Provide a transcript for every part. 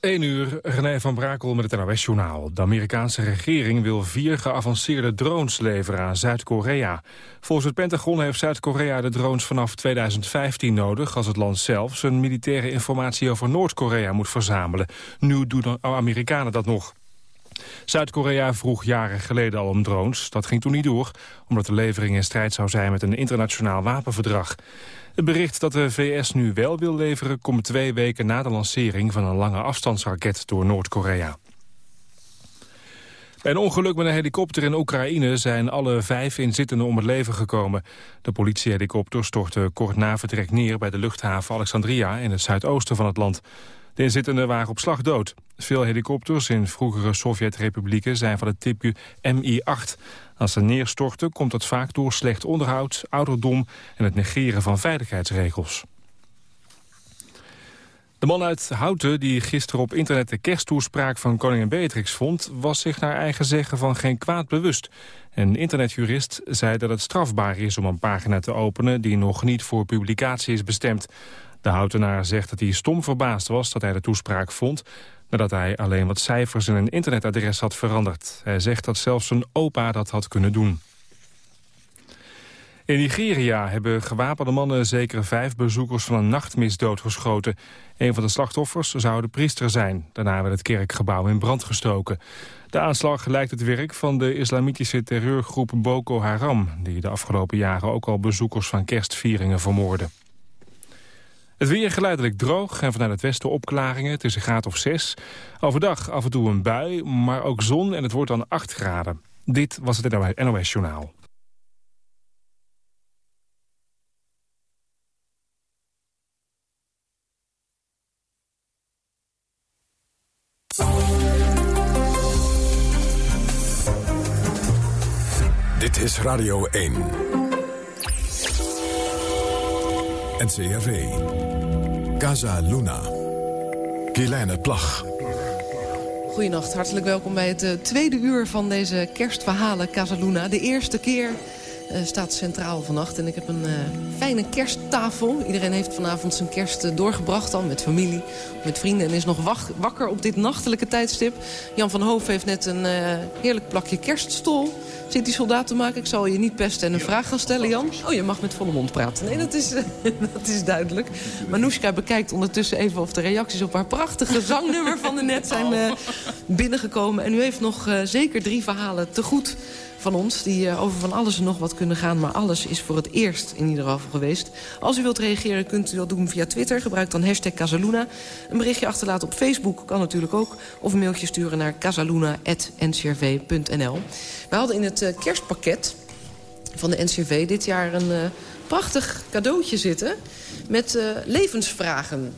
1 uur, René van Brakel met het NOS-journaal. De Amerikaanse regering wil vier geavanceerde drones leveren aan Zuid-Korea. Volgens het Pentagon heeft Zuid-Korea de drones vanaf 2015 nodig... als het land zelf zijn militaire informatie over Noord-Korea moet verzamelen. Nu doen de Amerikanen dat nog. Zuid-Korea vroeg jaren geleden al om drones. Dat ging toen niet door, omdat de levering in strijd zou zijn met een internationaal wapenverdrag. Het bericht dat de VS nu wel wil leveren... komt twee weken na de lancering van een lange afstandsraket door Noord-Korea. Bij een ongeluk met een helikopter in Oekraïne zijn alle vijf inzittenden om het leven gekomen. De politiehelikopter stortte kort na vertrek neer bij de luchthaven Alexandria in het zuidoosten van het land. De inzittenden waren op slag dood. Veel helikopters in vroegere Sovjet-republieken zijn van het type Mi-8. Als ze neerstorten komt dat vaak door slecht onderhoud, ouderdom en het negeren van veiligheidsregels. De man uit Houten die gisteren op internet de kersttoespraak van koningin Beatrix vond... was zich naar eigen zeggen van geen kwaad bewust. Een internetjurist zei dat het strafbaar is om een pagina te openen... die nog niet voor publicatie is bestemd. De Houtenaar zegt dat hij stom verbaasd was dat hij de toespraak vond nadat hij alleen wat cijfers in een internetadres had veranderd. Hij zegt dat zelfs zijn opa dat had kunnen doen. In Nigeria hebben gewapende mannen zeker vijf bezoekers van een nachtmis doodgeschoten. Een van de slachtoffers zou de priester zijn. Daarna werd het kerkgebouw in brand gestoken. De aanslag lijkt het werk van de islamitische terreurgroep Boko Haram... die de afgelopen jaren ook al bezoekers van kerstvieringen vermoorden. Het weer geleidelijk droog en vanuit het westen opklaringen. Het is een graad of 6. Overdag af en toe een bui, maar ook zon en het wordt dan 8 graden. Dit was het NOS Journaal. Dit is Radio 1. NCRV. Casa Luna. Kielijne Plag. Goedenacht, hartelijk welkom bij het uh, tweede uur van deze kerstverhalen Casa Luna. De eerste keer uh, staat centraal vannacht. En ik heb een uh, fijne kersttafel. Iedereen heeft vanavond zijn kerst doorgebracht al met familie, met vrienden... en is nog wakker op dit nachtelijke tijdstip. Jan van Hoof heeft net een heerlijk plakje kerststol zit die soldaat te maken. Ik zal je niet pesten en een vraag gaan stellen, Jan. Oh, je mag met volle mond praten. Nee, dat is, dat is duidelijk. Manoushka bekijkt ondertussen even of de reacties op haar prachtige zangnummer van de net zijn uh, binnengekomen. En u heeft nog zeker drie verhalen te goed van ons... die uh, over van alles en nog wat kunnen gaan. Maar alles is voor het eerst in ieder geval geweest. Als u wilt reageren kunt u dat doen via Twitter. Gebruik dan hashtag Casaluna. Een berichtje achterlaten op Facebook kan natuurlijk ook. Of een mailtje sturen naar casaluna.ncrv.nl. We hadden in het uh, kerstpakket van de NCRV dit jaar een uh, prachtig cadeautje zitten... met levensvragen.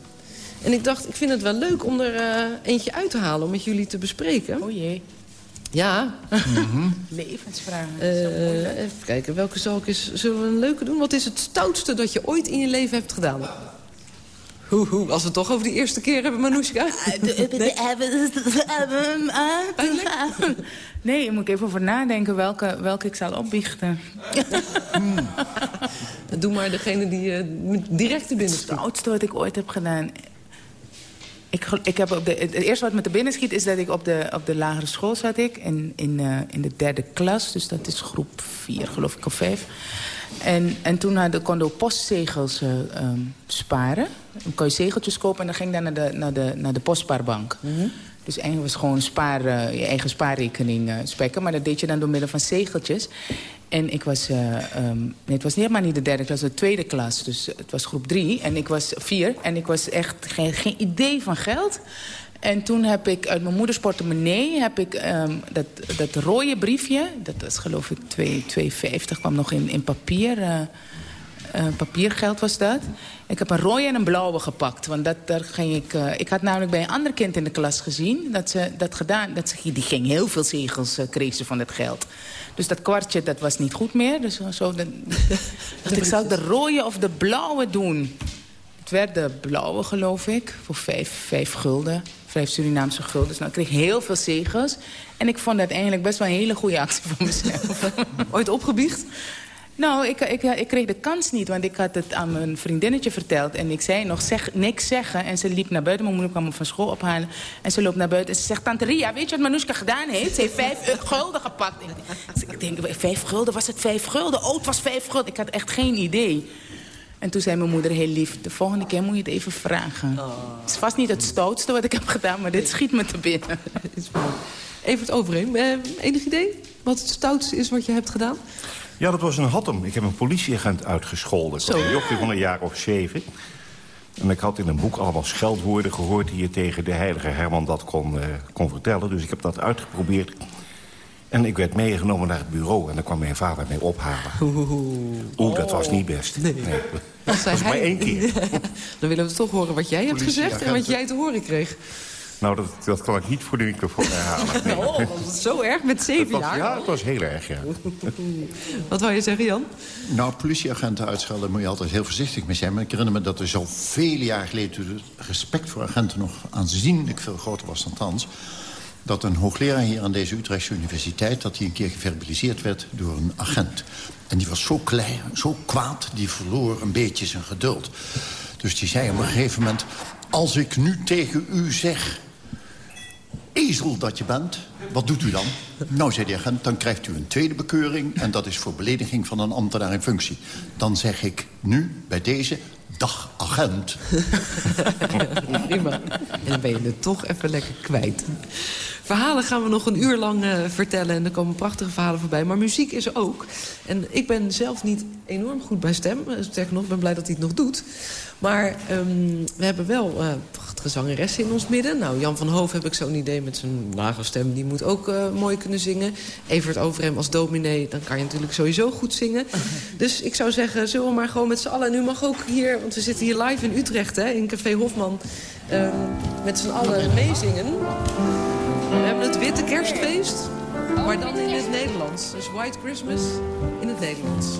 En ik dacht, ik vind het wel leuk om er eentje uit te halen... om met jullie te bespreken. Oh jee. Ja. Mm -hmm. Levensvragen. Uh, even kijken, welke zal ik eens... Zullen we een leuke doen? Wat is het stoutste dat je ooit in je leven hebt gedaan? Hoe, hoe, als we het toch over die eerste keer hebben, Manoushka. Nee, daar moet ik even over nadenken welke, welke ik zal opbiechten. Doe maar degene die uh, direct te binnen Het stoutste wat ik ooit heb gedaan... Ik, ik heb op de, het eerste wat me te binnen schiet is dat ik op de, op de lagere school zat. Ik, in, in, uh, in de derde klas, dus dat is groep vier geloof ik, of vijf. En, en toen hadden, konden we postzegels uh, um, sparen. Dan kon je zegeltjes kopen en dan ging je naar de, naar de, naar de postspaarbank. Mm -hmm. Dus eigenlijk was gewoon spaar, uh, je eigen spaarrekening uh, spekken. Maar dat deed je dan door middel van zegeltjes. En ik was, uh, um, nee, het was niet helemaal niet de derde klas, de tweede klas. Dus het was groep drie en ik was vier. En ik was echt geen, geen idee van geld. En toen heb ik uit mijn moeders portemonnee heb ik, um, dat, dat rode briefje... dat was geloof ik 2,50, kwam nog in, in papier... Uh, uh, papiergeld was dat. Ik heb een rode en een blauwe gepakt. Want dat, daar ging ik, ik had namelijk bij een ander kind in de klas gezien... dat ze dat gedaan... Dat ze, die ging heel veel zegels uh, van dat geld. Dus dat kwartje, dat was niet goed meer. Dus zo, dat, ik, zou de rode of de blauwe doen? Het werd de blauwe, geloof ik, voor vijf, vijf gulden. Vijf Surinaamse gulden. Dus nou, ik kreeg heel veel zegels. En ik vond dat eigenlijk best wel een hele goede actie voor mezelf. Ooit opgebiecht? Nou, ik, ik, ik kreeg de kans niet, want ik had het aan mijn vriendinnetje verteld. En ik zei nog, zeg, niks zeggen. En ze liep naar buiten, mijn moeder kwam me van school ophalen. En ze loopt naar buiten en ze zegt, tante Ria, weet je wat Manushka gedaan heeft? Ze heeft vijf gulden gepakt. ik denk, vijf gulden, was het vijf gulden? Oh, het was vijf gulden. Ik had echt geen idee. En toen zei mijn moeder heel lief, de volgende keer moet je het even vragen. Oh. Het is vast niet het stoutste wat ik heb gedaan, maar dit schiet me te binnen. even het overheen. Uh, enig idee wat het stoutste is wat je hebt gedaan? Ja, dat was een hattem. Ik heb een politieagent uitgescholden. Zo. een jochie van een jaar of zeven. En ik had in een boek allemaal scheldwoorden gehoord... die je tegen de heilige Herman dat kon, uh, kon vertellen. Dus ik heb dat uitgeprobeerd. En ik werd meegenomen naar het bureau en dan kwam mijn vader mij ophalen. Oeh, dat was niet best. Nee. Dat was maar één keer. dan willen we toch horen wat jij hebt gezegd en wat jij te horen kreeg. Nou, dat, dat kan ik niet voor de microfoon herhalen. Nee. Oh, was het zo erg met zeven jaar? Ja, het was heel erg, ja. Wat wou je zeggen, Jan? Nou, politieagenten uitschelden moet je altijd heel voorzichtig mee zijn. Maar ik herinner me dat er zo vele jaar geleden... toen het respect voor agenten nog aanzienlijk veel groter was dan thans dat een hoogleraar hier aan deze Utrechtse universiteit... dat hij een keer geverbaliseerd werd door een agent. En die was zo klein, zo kwaad, die verloor een beetje zijn geduld. Dus die zei op een gegeven moment... als ik nu tegen u zeg... ezel dat je bent, wat doet u dan? Nou, zei die agent, dan krijgt u een tweede bekeuring... en dat is voor belediging van een ambtenaar in functie. Dan zeg ik nu bij deze Dag, agent. Prima. En dan ben je het toch even lekker kwijt. Verhalen gaan we nog een uur lang uh, vertellen. En er komen prachtige verhalen voorbij. Maar muziek is er ook. En ik ben zelf niet enorm goed bij stem. Eh, sterker nog, ik ben blij dat hij het nog doet. Maar um, we hebben wel uh, prachtige zangeressen in ons midden. Nou, Jan van Hoof heb ik zo'n idee met zijn lage stem. Die moet ook uh, mooi kunnen zingen. Evert Overhem als dominee, dan kan je natuurlijk sowieso goed zingen. Dus ik zou zeggen, zullen we maar gewoon met z'n allen... en u mag ook hier, want we zitten hier live in Utrecht, hè, in Café Hofman... Um, met z'n allen meezingen. We hebben het Witte Kerstfeest, maar dan in het Nederlands. Dus White Christmas in het Nederlands.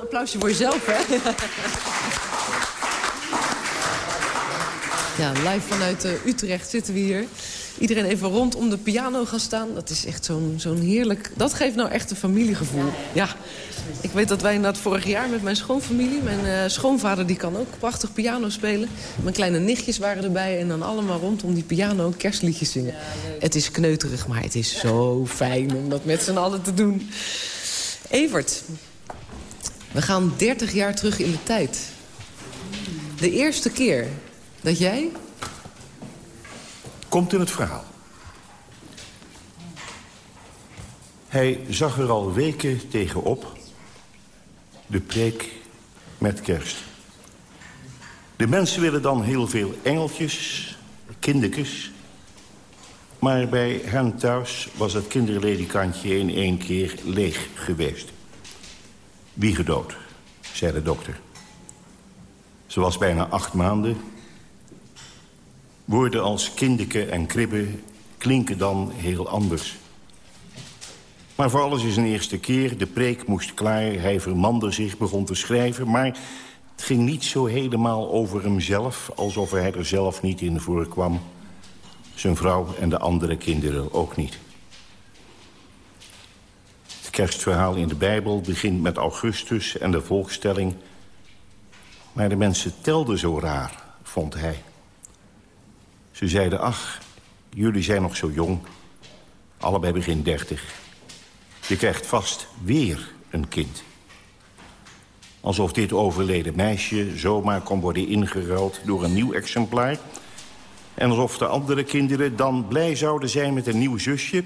Applausje voor jezelf, hè? ja, live vanuit uh, Utrecht zitten we hier. Iedereen even rondom de piano gaan staan. Dat is echt zo'n zo'n heerlijk... Dat geeft nou echt een familiegevoel. Ja, ik weet dat wij inderdaad vorig jaar met mijn schoonfamilie... mijn uh, schoonvader die kan ook prachtig piano spelen. Mijn kleine nichtjes waren erbij en dan allemaal rondom die piano kerstliedjes zingen. Het is kneuterig, maar het is zo fijn om dat met z'n allen te doen. Evert, we gaan 30 jaar terug in de tijd. De eerste keer dat jij... Komt in het verhaal. Hij zag er al weken tegenop. De preek met kerst. De mensen willen dan heel veel engeltjes, kindertjes. Maar bij hen thuis was het kinderledikantje in één keer leeg geweest. Wie gedood, zei de dokter. Ze was bijna acht maanden. Woorden als kindeke en kribbe klinken dan heel anders. Maar voor alles is een eerste keer. De preek moest klaar, hij vermande zich, begon te schrijven... maar het ging niet zo helemaal over hemzelf... alsof hij er zelf niet in voorkwam. Zijn vrouw en de andere kinderen ook niet. Kerstverhaal in de Bijbel begint met Augustus en de volkstelling... maar de mensen telden zo raar, vond hij. Ze zeiden, ach, jullie zijn nog zo jong. Allebei begin dertig. Je krijgt vast weer een kind. Alsof dit overleden meisje zomaar kon worden ingeruild door een nieuw exemplaar... en alsof de andere kinderen dan blij zouden zijn met een nieuw zusje...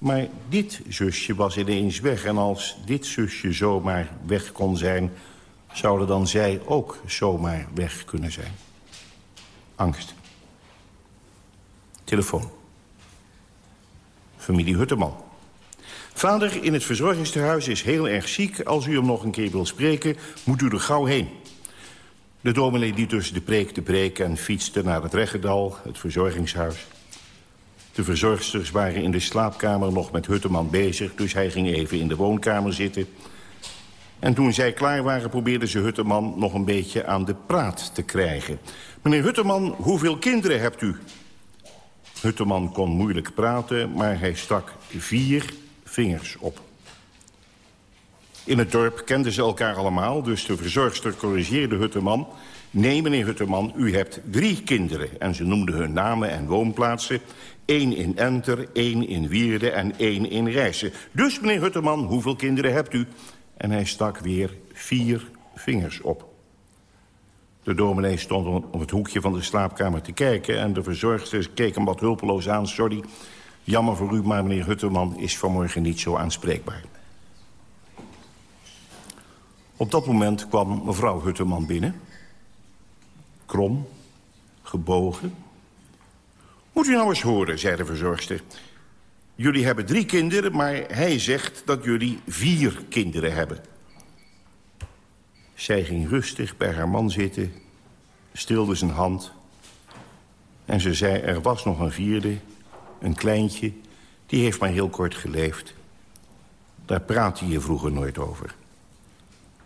maar dit zusje was ineens weg en als dit zusje zomaar weg kon zijn... zouden dan zij ook zomaar weg kunnen zijn. Angst. Telefoon. Familie Hutteman. Vader in het verzorgingstehuis is heel erg ziek. Als u hem nog een keer wil spreken, moet u er gauw heen. De dominee liet dus de preek de preek en fietste naar het Reggedal, het verzorgingshuis. De verzorgsters waren in de slaapkamer nog met Hutteman bezig... dus hij ging even in de woonkamer zitten. En toen zij klaar waren, probeerden ze Hutteman nog een beetje aan de praat te krijgen. Meneer Hutteman, hoeveel kinderen hebt u? Hutteman kon moeilijk praten, maar hij stak vier vingers op. In het dorp kenden ze elkaar allemaal, dus de verzorgster corrigeerde Hutteman... Nee, meneer Hutteman, u hebt drie kinderen. En ze noemden hun namen en woonplaatsen. één in Enter, één in Wierde en één in Rijssen. Dus, meneer Hutteman, hoeveel kinderen hebt u? En hij stak weer vier vingers op. De dominee stond op het hoekje van de slaapkamer te kijken... en de verzorgster keek hem wat hulpeloos aan. Sorry, Jammer voor u, maar meneer Hutterman is vanmorgen niet zo aanspreekbaar. Op dat moment kwam mevrouw Hutterman binnen. Krom, gebogen. Moet u nou eens horen, zei de verzorgster. Jullie hebben drie kinderen, maar hij zegt dat jullie vier kinderen hebben. Zij ging rustig bij haar man zitten, stilde zijn hand... en ze zei, er was nog een vierde, een kleintje, die heeft maar heel kort geleefd. Daar praatte je vroeger nooit over.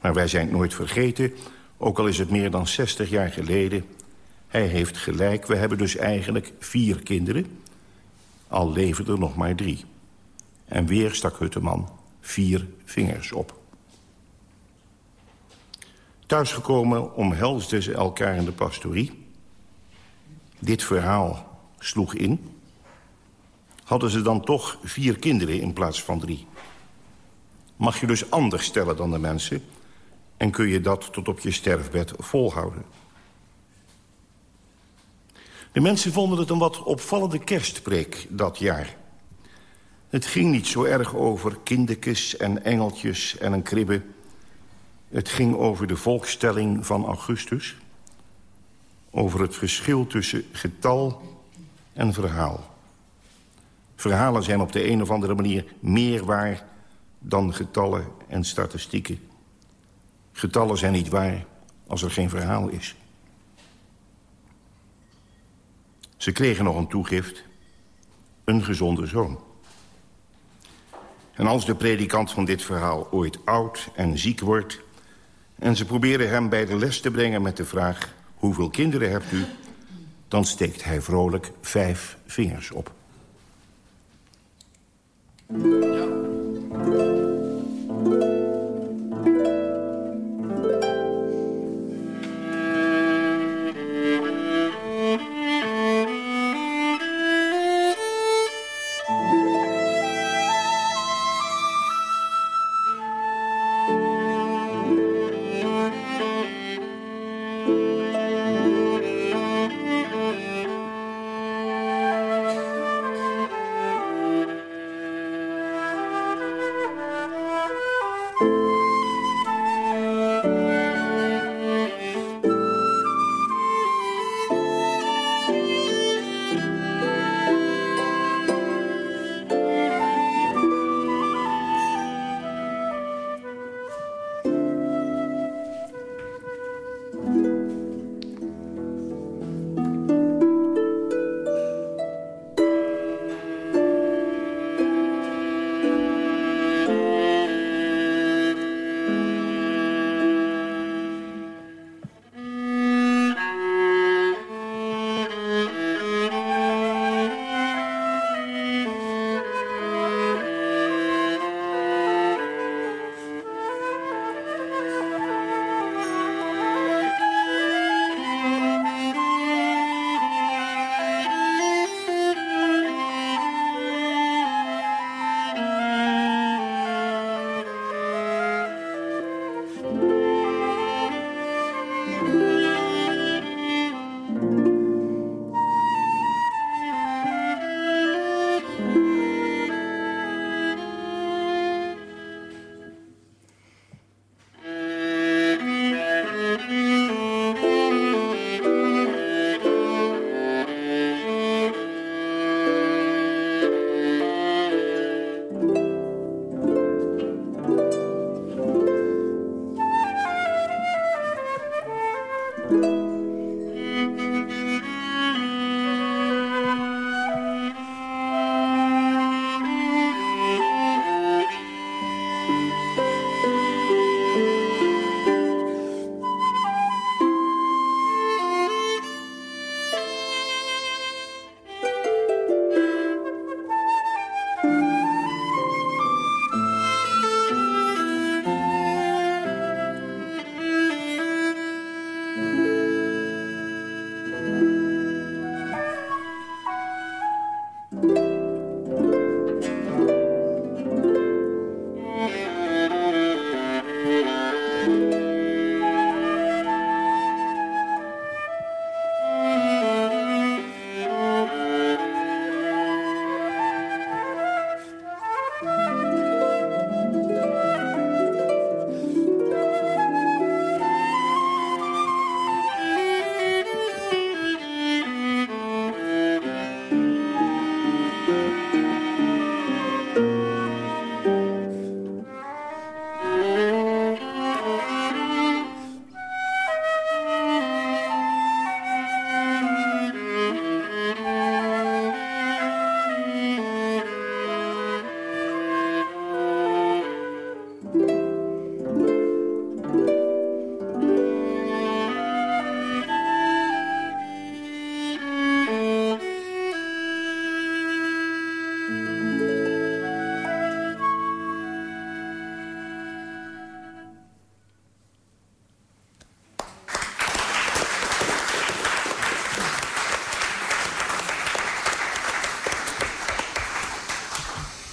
Maar wij zijn nooit vergeten, ook al is het meer dan 60 jaar geleden. Hij heeft gelijk, we hebben dus eigenlijk vier kinderen. Al leven er nog maar drie. En weer stak Hutteman vier vingers op. Thuisgekomen omhelsden ze elkaar in de pastorie. Dit verhaal sloeg in hadden ze dan toch vier kinderen in plaats van drie. Mag je dus anders stellen dan de mensen... en kun je dat tot op je sterfbed volhouden. De mensen vonden het een wat opvallende kerstpreek dat jaar. Het ging niet zo erg over kindertjes en engeltjes en een kribbe. Het ging over de volkstelling van Augustus. Over het verschil tussen getal en verhaal. Verhalen zijn op de een of andere manier meer waar dan getallen en statistieken. Getallen zijn niet waar als er geen verhaal is. Ze kregen nog een toegift. Een gezonde zoon. En als de predikant van dit verhaal ooit oud en ziek wordt... en ze proberen hem bij de les te brengen met de vraag... hoeveel kinderen hebt u? Dan steekt hij vrolijk vijf vingers op.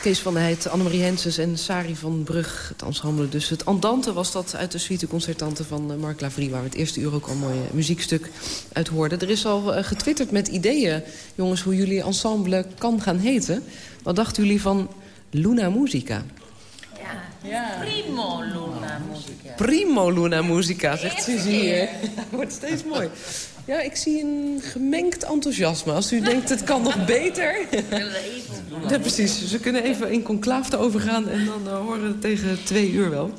Kees van der Heid, Annemarie Hensens en Sari van Brug. Het ensemble dus. Het Andante was dat uit de suite concertante van eh, Marc Lavrie... waar we het eerste uur ook al een mooi eh, muziekstuk uit hoorden. Er is al uh, getwitterd met ideeën, jongens, hoe jullie ensemble kan gaan heten. Wat dachten jullie van Luna Musica? Ja, ja. Primo Luna Musica. Primo Luna Musica, zegt Suzy hier. wordt steeds mooi. Ja, ik zie een gemengd enthousiasme. Als u denkt, het kan nog beter. Ja, precies. Ze kunnen even in conclave overgaan... en dan uh, horen we het tegen twee uur wel.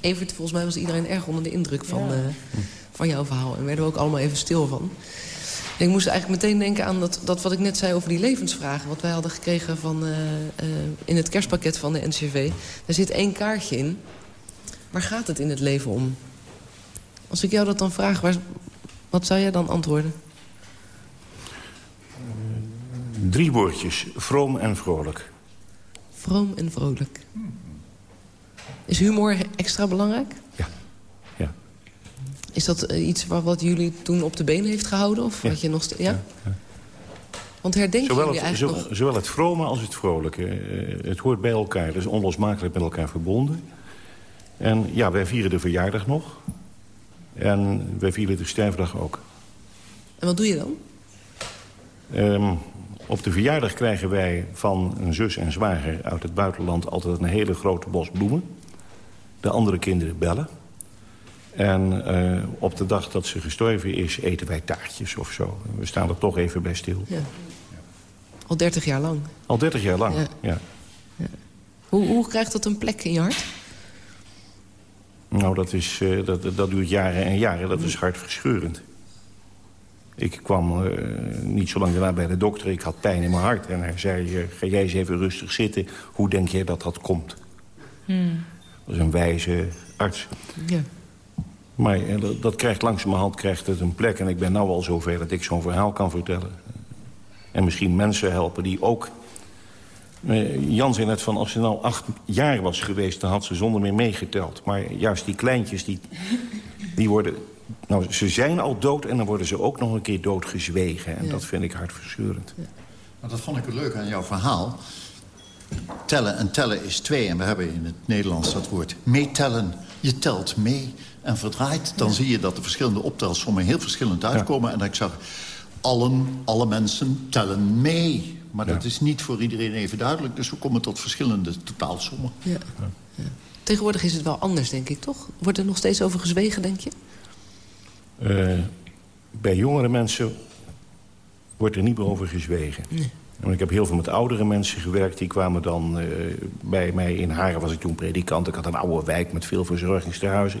Even, volgens mij was iedereen erg onder de indruk van, uh, van jouw verhaal. En werden we ook allemaal even stil van. En ik moest eigenlijk meteen denken aan dat, dat wat ik net zei over die levensvragen... wat wij hadden gekregen van, uh, in het kerstpakket van de NCV. Daar zit één kaartje in. Waar gaat het in het leven om? Als ik jou dat dan vraag, waar, wat zou jij dan antwoorden? Drie woordjes. Vroom en vrolijk. Vroom en vrolijk. Is humor extra belangrijk? Ja. ja. Is dat eh, iets wat, wat jullie toen op de benen heeft gehouden? Of Ja. wat je nog st- ja? Want herdenken Zowel jullie het, eigenlijk zo- nog... zowel het vrome als het vrolijke. eh, het hoort bij elkaar. Het is onlosmakelijk met elkaar verbonden. En ja, wij vieren de verjaardag nog. En wij vieren de sterfdag ook. En wat doe je dan? Ehm, op de verjaardag krijgen wij van een zus en zwager uit het buitenland... altijd een hele grote bos bloemen. De andere kinderen bellen. En eh, op de dag dat ze gestorven is, eten wij taartjes of zo. We staan er toch even bij stil. Ja. Al 30 jaar lang. Al 30 jaar lang, Ja. ja. Hoe, hoe krijgt dat een plek in je hart? Nou, dat, is, eh, dat, dat duurt jaren en jaren. Dat is hartverscheurend. Ik kwam eh, niet zo lang daarna bij de dokter. Ik had pijn in mijn hart. En hij zei, eh, ga jij eens even rustig zitten. Hoe denk jij dat dat komt? Dat is een wijze arts. Ja. Maar dat, dat krijgt langzamerhand krijgt het een plek. En ik ben nu al zover dat ik zo'n verhaal kan vertellen. En misschien mensen helpen die ook... Eh, Jan zei net van, als ze nou acht jaar was geweest... dan had ze zonder meer meegeteld. Maar juist die kleintjes, die, die worden... Nou, ze zijn al dood en dan worden ze ook nog een keer doodgezwegen. En Ja. dat vind ik hartverscheurend. Maar dat vond ik het leuk aan jouw verhaal. Tellen en tellen is twee. En we hebben in het Nederlands dat woord meetellen. Je telt mee en verdraait. Dan zie je dat de verschillende optelsommen heel verschillend uitkomen. En ik zag, allen, alle mensen tellen mee. Maar dat is niet voor iedereen even duidelijk. Dus we komen tot verschillende totaalsommen. Ja. Ja. Tegenwoordig is het wel anders, denk ik, toch? Wordt er nog steeds over gezwegen, denk je? Eh, bij jongere mensen wordt er niet meer over gezwegen. Want ik heb heel veel met oudere mensen gewerkt. Die kwamen dan eh, bij mij in Haren, was ik toen predikant. Ik had een oude wijk met veel verzorgingstehuizen.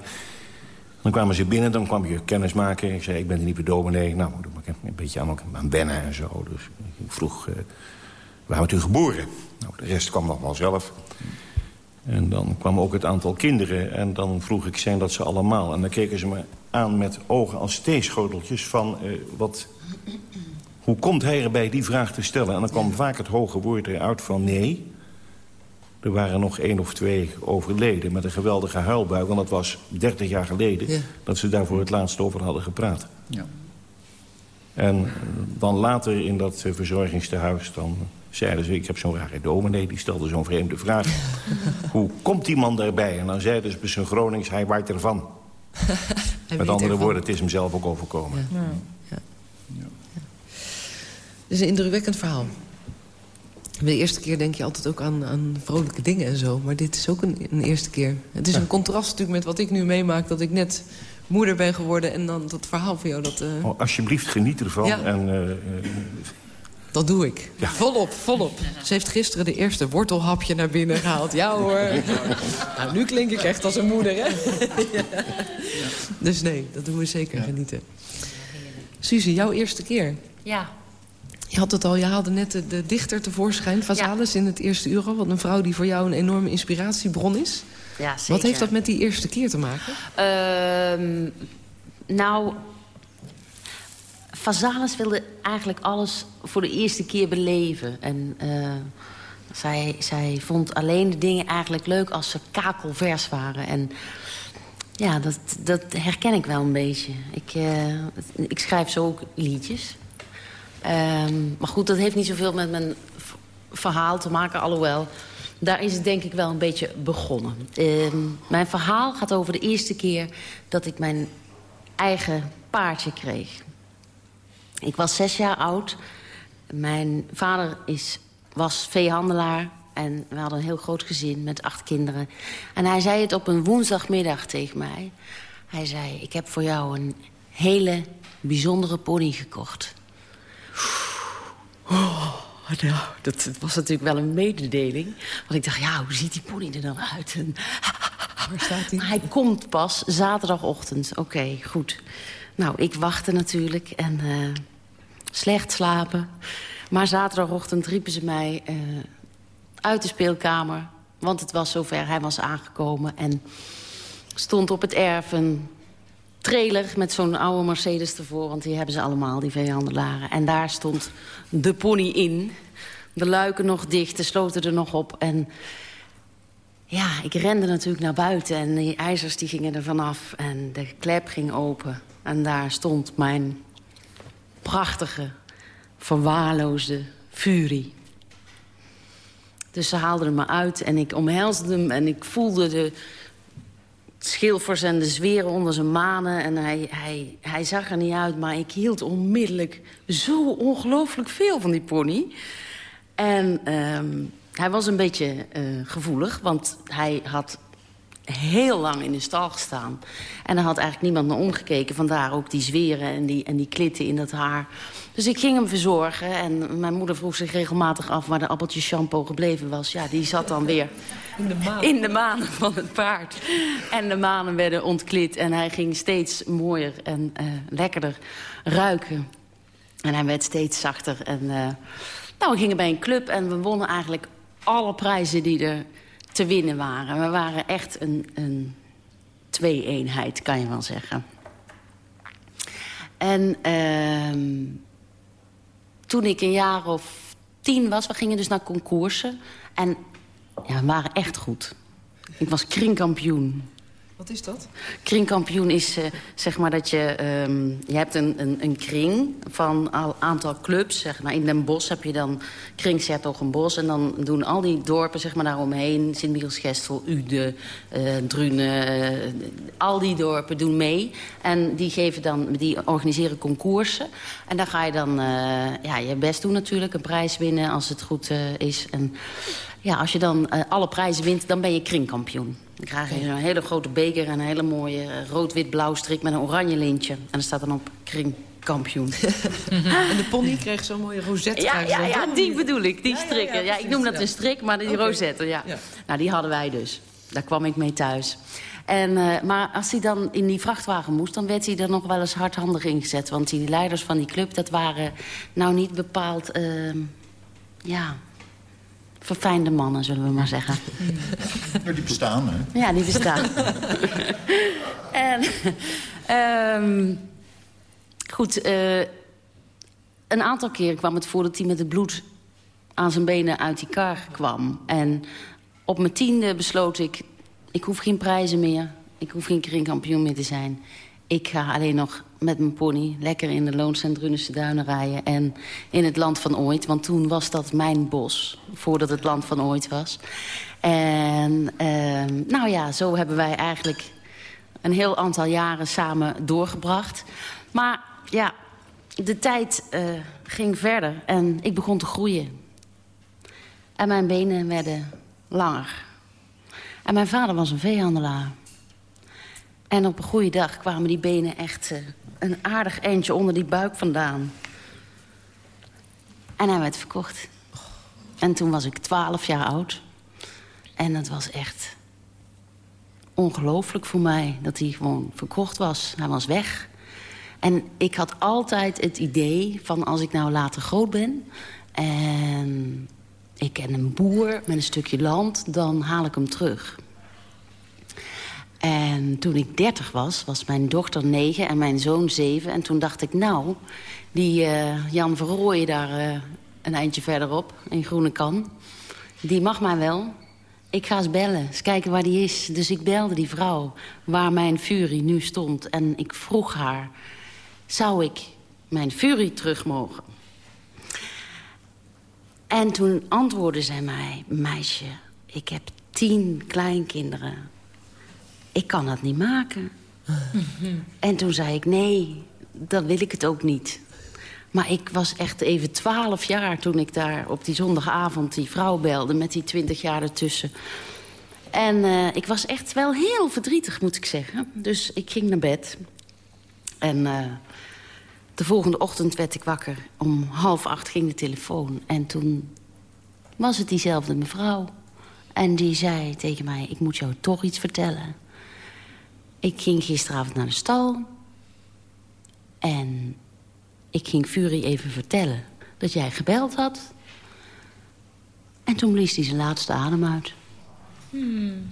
Dan kwamen ze binnen, dan kwam je kennis maken. Ik zei, ik ben de nieuwe dominee. Nou, moet ik een beetje aan, aan wennen en zo. Dus ik vroeg, eh, waar bent u geboren? Nou, de rest kwam nog wel zelf. En dan kwam ook het aantal kinderen. En dan vroeg ik, zijn dat ze allemaal? En dan keken ze me aan met ogen als theeschoteltjes van... eh, wat, hoe komt hij erbij die vraag te stellen? En dan kwam vaak het hoge woord eruit van nee. Er waren nog één of twee overleden met een geweldige huilbui. Want dat was 30 jaar geleden Ja. dat ze daar voor het laatst over hadden gepraat. Ja. En dan later in dat eh, verzorgingstehuis... dan zeiden ze, ik heb zo'n rare dominee... die stelde zo'n vreemde vraag. Hoe komt die man daarbij? En dan zeiden ze bij zijn Gronings, hij waait ervan. Hij Met andere ervan. woorden, het is hem zelf ook overkomen. Het is een indrukwekkend verhaal. De eerste keer denk je altijd ook aan, aan vrolijke dingen en zo. Maar dit is ook een, een eerste keer. Het is een contrast natuurlijk met wat ik nu meemaak. Dat ik net moeder ben geworden. En dan dat verhaal van jou, dat, eh, Oh, alsjeblieft, geniet ervan. Ja. En, eh, eh, dat doe ik. Volop, volop. Ze heeft gisteren de eerste wortelhapje naar binnen gehaald. Ja hoor. nou, nu klink ik echt als een moeder, hè? Ja. Dus nee, dat doen we zeker genieten. Suzy, jouw eerste keer. Ja. Je had het al, je haalde net de, de dichter tevoorschijn, Vazalis, in het eerste uur al. Wat een vrouw die voor jou een enorme inspiratiebron is. Ja, zeker. Wat heeft dat met die eerste keer te maken? Ehm, nou, Vazalis wilde eigenlijk alles voor de eerste keer beleven. En eh, zij, zij vond alleen de dingen eigenlijk leuk als ze kakelvers waren. En ja, dat, dat herken ik wel een beetje. Ik, eh, ik schrijf zo ook liedjes. Ehm, maar goed, dat heeft niet zoveel met mijn verhaal te maken, alhoewel... Daar is het denk ik wel een beetje begonnen. Ehm, mijn verhaal gaat over de eerste keer dat ik mijn eigen paardje kreeg. Ik was zes jaar oud. Mijn vader is, was veehandelaar. En we hadden een heel groot gezin met acht kinderen. En hij zei het op een woensdagmiddag tegen mij. Hij zei, ik heb voor jou een hele bijzondere pony gekocht. Oh, nou, dat was natuurlijk wel een mededeling. Want ik dacht, ja, hoe ziet die pony er dan uit? En, Waar staat hij? maar hij komt pas zaterdagochtend. Oké, goed. Nou, ik wachtte natuurlijk en eh, slecht slapen. Maar zaterdagochtend riepen ze mij eh, uit de speelkamer. Want het was zover, hij was aangekomen. En stond op het erf een trailer met zo'n oude Mercedes ervoor. Want die hebben ze allemaal, die veehandelaren. En daar stond de pony in. De luiken nog dicht, de sloten er nog op. En ja, ik rende natuurlijk naar buiten. En die ijzers die gingen er vanaf. En de klep ging open. En daar stond mijn prachtige, verwaarloosde Fury. Dus ze haalden me uit en ik omhelsde hem en ik voelde de schilfers en de zweren onder zijn manen. En hij, hij, hij zag er niet uit, maar ik hield onmiddellijk zo ongelooflijk veel van die pony. En ehm, hij was een beetje uh, gevoelig, want hij had heel lang in de stal gestaan. En er had eigenlijk niemand naar omgekeken. Vandaar ook die zweren en die, en die klitten in dat haar. Dus ik ging hem verzorgen. En mijn moeder vroeg zich regelmatig af waar de appeltje shampoo gebleven was. Ja, die zat dan weer in de, manen. van het paard. En de manen werden ontklit. En hij ging steeds mooier en uh, lekkerder ruiken. En hij werd steeds zachter. En, uh, nou, we gingen bij een club en we wonnen eigenlijk alle prijzen die er te winnen waren. We waren echt een, een twee-eenheid, kan je wel zeggen. En uh, toen ik een jaar of tien was, we gingen dus naar concoursen. En ja, we waren echt goed. Ik was kringkampioen. Wat is dat? Kringkampioen is uh, zeg maar dat je... Um, je hebt een, een, een kring van een aantal clubs. Zeg maar. In Den Bosch heb je dan kring Bos En dan doen al die dorpen zeg maar, daaromheen... Sint-Michiels-Gestel, Ude, uh, Drunen... Uh, al die dorpen doen mee. En die, geven dan, die organiseren concoursen. En dan ga je dan ja, je best doen natuurlijk. Een prijs winnen als het goed is. En ja, als je dan alle prijzen wint, dan ben je kringkampioen. Dan krijg je een hele grote beker en een hele mooie eh, rood-wit-blauw strik met een oranje lintje. En er staat dan op kringkampioen. en de pony kreeg zo'n mooie rosette. Ja, ja, ja, die bedoel ik, die strikken. Ja, ik noem dat een strik, maar die okay. rosette, ja. Nou, die hadden wij dus. Daar kwam ik mee thuis. En, uh, maar als hij dan in die vrachtwagen moest, dan werd hij er nog wel eens hardhandig ingezet. Want die leiders van die club, dat waren nou niet bepaald... Uh, ja, verfijnde mannen, zullen we maar zeggen. Maar die bestaan, hè? Ja, die bestaan. en, um, goed, uh, een aantal keren kwam het voor dat hij met het bloed aan zijn benen uit die kar kwam. En op mijn tiende besloot ik, ik hoef geen prijzen meer. Ik hoef geen kringkampioen meer te zijn. Ik ga alleen nog met mijn pony lekker in de Loons en Drunense duinen rijden. En in het land van ooit, want toen was dat mijn bos. Voordat het land van ooit was. En uh, nou ja, zo hebben wij eigenlijk een heel aantal jaren samen doorgebracht. Maar ja, de tijd uh, ging verder en ik begon te groeien. En mijn benen werden langer. En mijn vader was een veehandelaar. En op een goede dag kwamen die benen echt uh, een aardig eindje onder die buik vandaan. En hij werd verkocht. En toen was ik twaalf jaar oud. En het was echt ongelooflijk voor mij dat hij gewoon verkocht was. Hij was weg. En ik had altijd het idee van als ik nou later groot ben... en ik ken een boer met een stukje land, dan haal ik hem terug. En toen ik dertig was, was mijn dochter negen en mijn zoon zeven. En toen dacht ik, nou, die uh, Jan Verrooyen daar uh, een eindje verderop, in Groene Kan... die mag mij wel. Ik ga eens bellen, eens kijken waar die is. Dus ik belde die vrouw waar mijn Fury nu stond. En ik vroeg haar, zou ik mijn Fury terug mogen? En toen antwoordde zij mij, meisje, ik heb tien kleinkinderen ik kan dat niet maken. En toen zei ik, nee, dan wil ik het ook niet. Maar ik was echt even twaalf jaar toen ik daar op die zondagavond die vrouw belde... met die twintig jaar ertussen. En uh, ik was echt wel heel verdrietig, moet ik zeggen. Dus ik ging naar bed. En uh, de volgende ochtend werd ik wakker. Om half acht ging de telefoon. En toen was het diezelfde mevrouw. En die zei tegen mij, ik moet jou toch iets vertellen. Ik ging gisteravond naar de stal. En ik ging Fury even vertellen dat jij gebeld had. En toen blies hij zijn laatste adem uit. Hmm.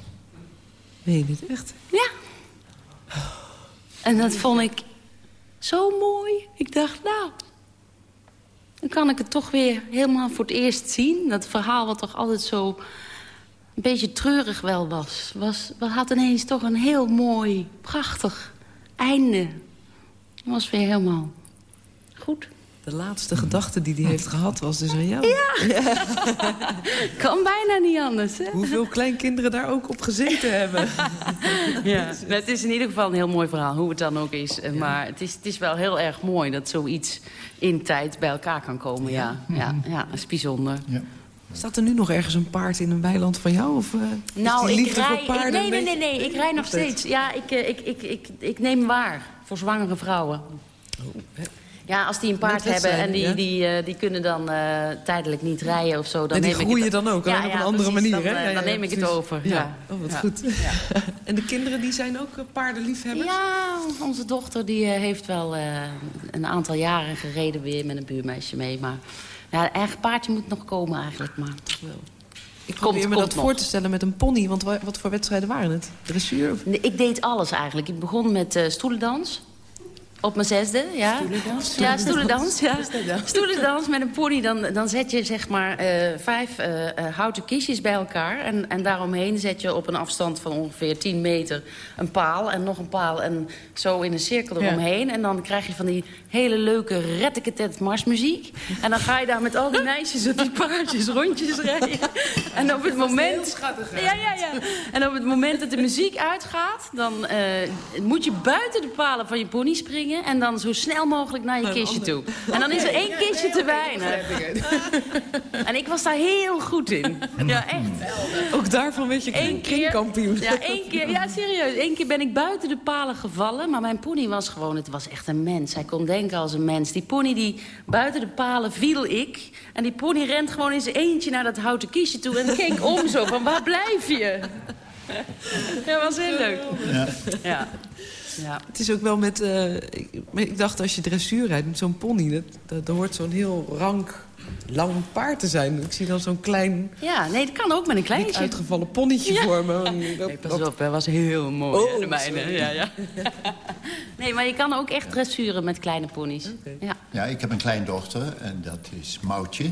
Weet je dit echt? Ja. En dat vond ik zo mooi. Ik dacht, nou, dan kan ik het toch weer helemaal voor het eerst zien. Dat verhaal wat toch altijd zo een beetje treurig wel was. was had ineens toch een heel mooi, prachtig einde. Het was weer helemaal goed. De laatste gedachte die hij heeft gehad was dus aan jou. Ja, kan bijna niet anders. Hè? Hoeveel kleinkinderen daar ook op gezeten hebben. ja, het is in ieder geval een heel mooi verhaal, hoe het dan ook is. Maar het is, het is wel heel erg mooi dat zoiets in tijd bij elkaar kan komen. Ja, ja, ja, dat is bijzonder. Ja. Staat er nu nog ergens een paard in een weiland van jou? Of, uh, nou, ik rij, ik, nee, nee, nee, nee, ik rij nog steeds. Ja, ik, eh, ik, ik, ik, ik neem waar voor zwangere vrouwen. Oh, ja, als die een paard hebben en die, die, uh, die kunnen dan uh, tijdelijk niet rijden of zo... Dan en die neem groeien ik het, dan ook, ja, op een andere manier, dan, hè? Dan neem ik het over, ja. Oh, wat goed. en de kinderen die zijn ook paardenliefhebbers? Ja, onze dochter die heeft wel een aantal jaren gereden weer met een buurmeisje mee. Maar ja, eigen paardje moet nog komen eigenlijk, maar toch wel. Ik probeer komt, me dat voor te stellen met een pony. Want wat voor wedstrijden waren het? Dressuur? Of? Nee, ik deed alles eigenlijk. Ik begon met stoelendans. Op mijn zesde, ja. Stoelendans? Ja, stoelendans. Ja. Stoelendans met een pony. Dan, dan zet je zeg maar uh, vijf uh, houten kistjes bij elkaar. En, en daaromheen zet je op een afstand van ongeveer 10 meter een paal. En nog een paal en zo in een cirkel eromheen. Ja. En dan krijg je van die hele leuke retteketet marsmuziek. En dan ga je daar met al die meisjes op die paardjes rondjes rijden. En op het moment... Ja, ja, ja. En op het moment dat de muziek uitgaat... dan uh, moet je buiten de palen van je pony springen en dan zo snel mogelijk naar je kistje toe. En dan is er één kistje te weinig. En ik was daar heel goed in. Ja, echt. Ook daarvan weet je Eén keer kampioen. Ja, één keer. Ja, serieus. Eén keer ben ik buiten de palen gevallen. Maar mijn pony was gewoon, het was echt een mens. Hij kon denken als een mens. Die pony die buiten de palen viel ik. En die pony rent gewoon in zijn eentje naar dat houten kistje toe. En keek om zo van, waar blijf je? Ja, was heel leuk. Ja. ja. Ja. Het is ook wel met... Uh, ik, ik, dacht als je dressuur rijdt met zo'n pony... dat, dat, dat hoort zo'n heel rank, lang paard te zijn. Ik zie dan zo'n klein... Ja, nee, dat kan ook met een kleintje. uitgevallen ponnetje ja. voor me. nee, pas op, dat was heel mooi. Oh, de mijne. Ja, ja. nee, maar je kan ook echt dressuren met kleine ponies. Okay. Ja. Ja, ik heb een kleindochter en dat is Moutje.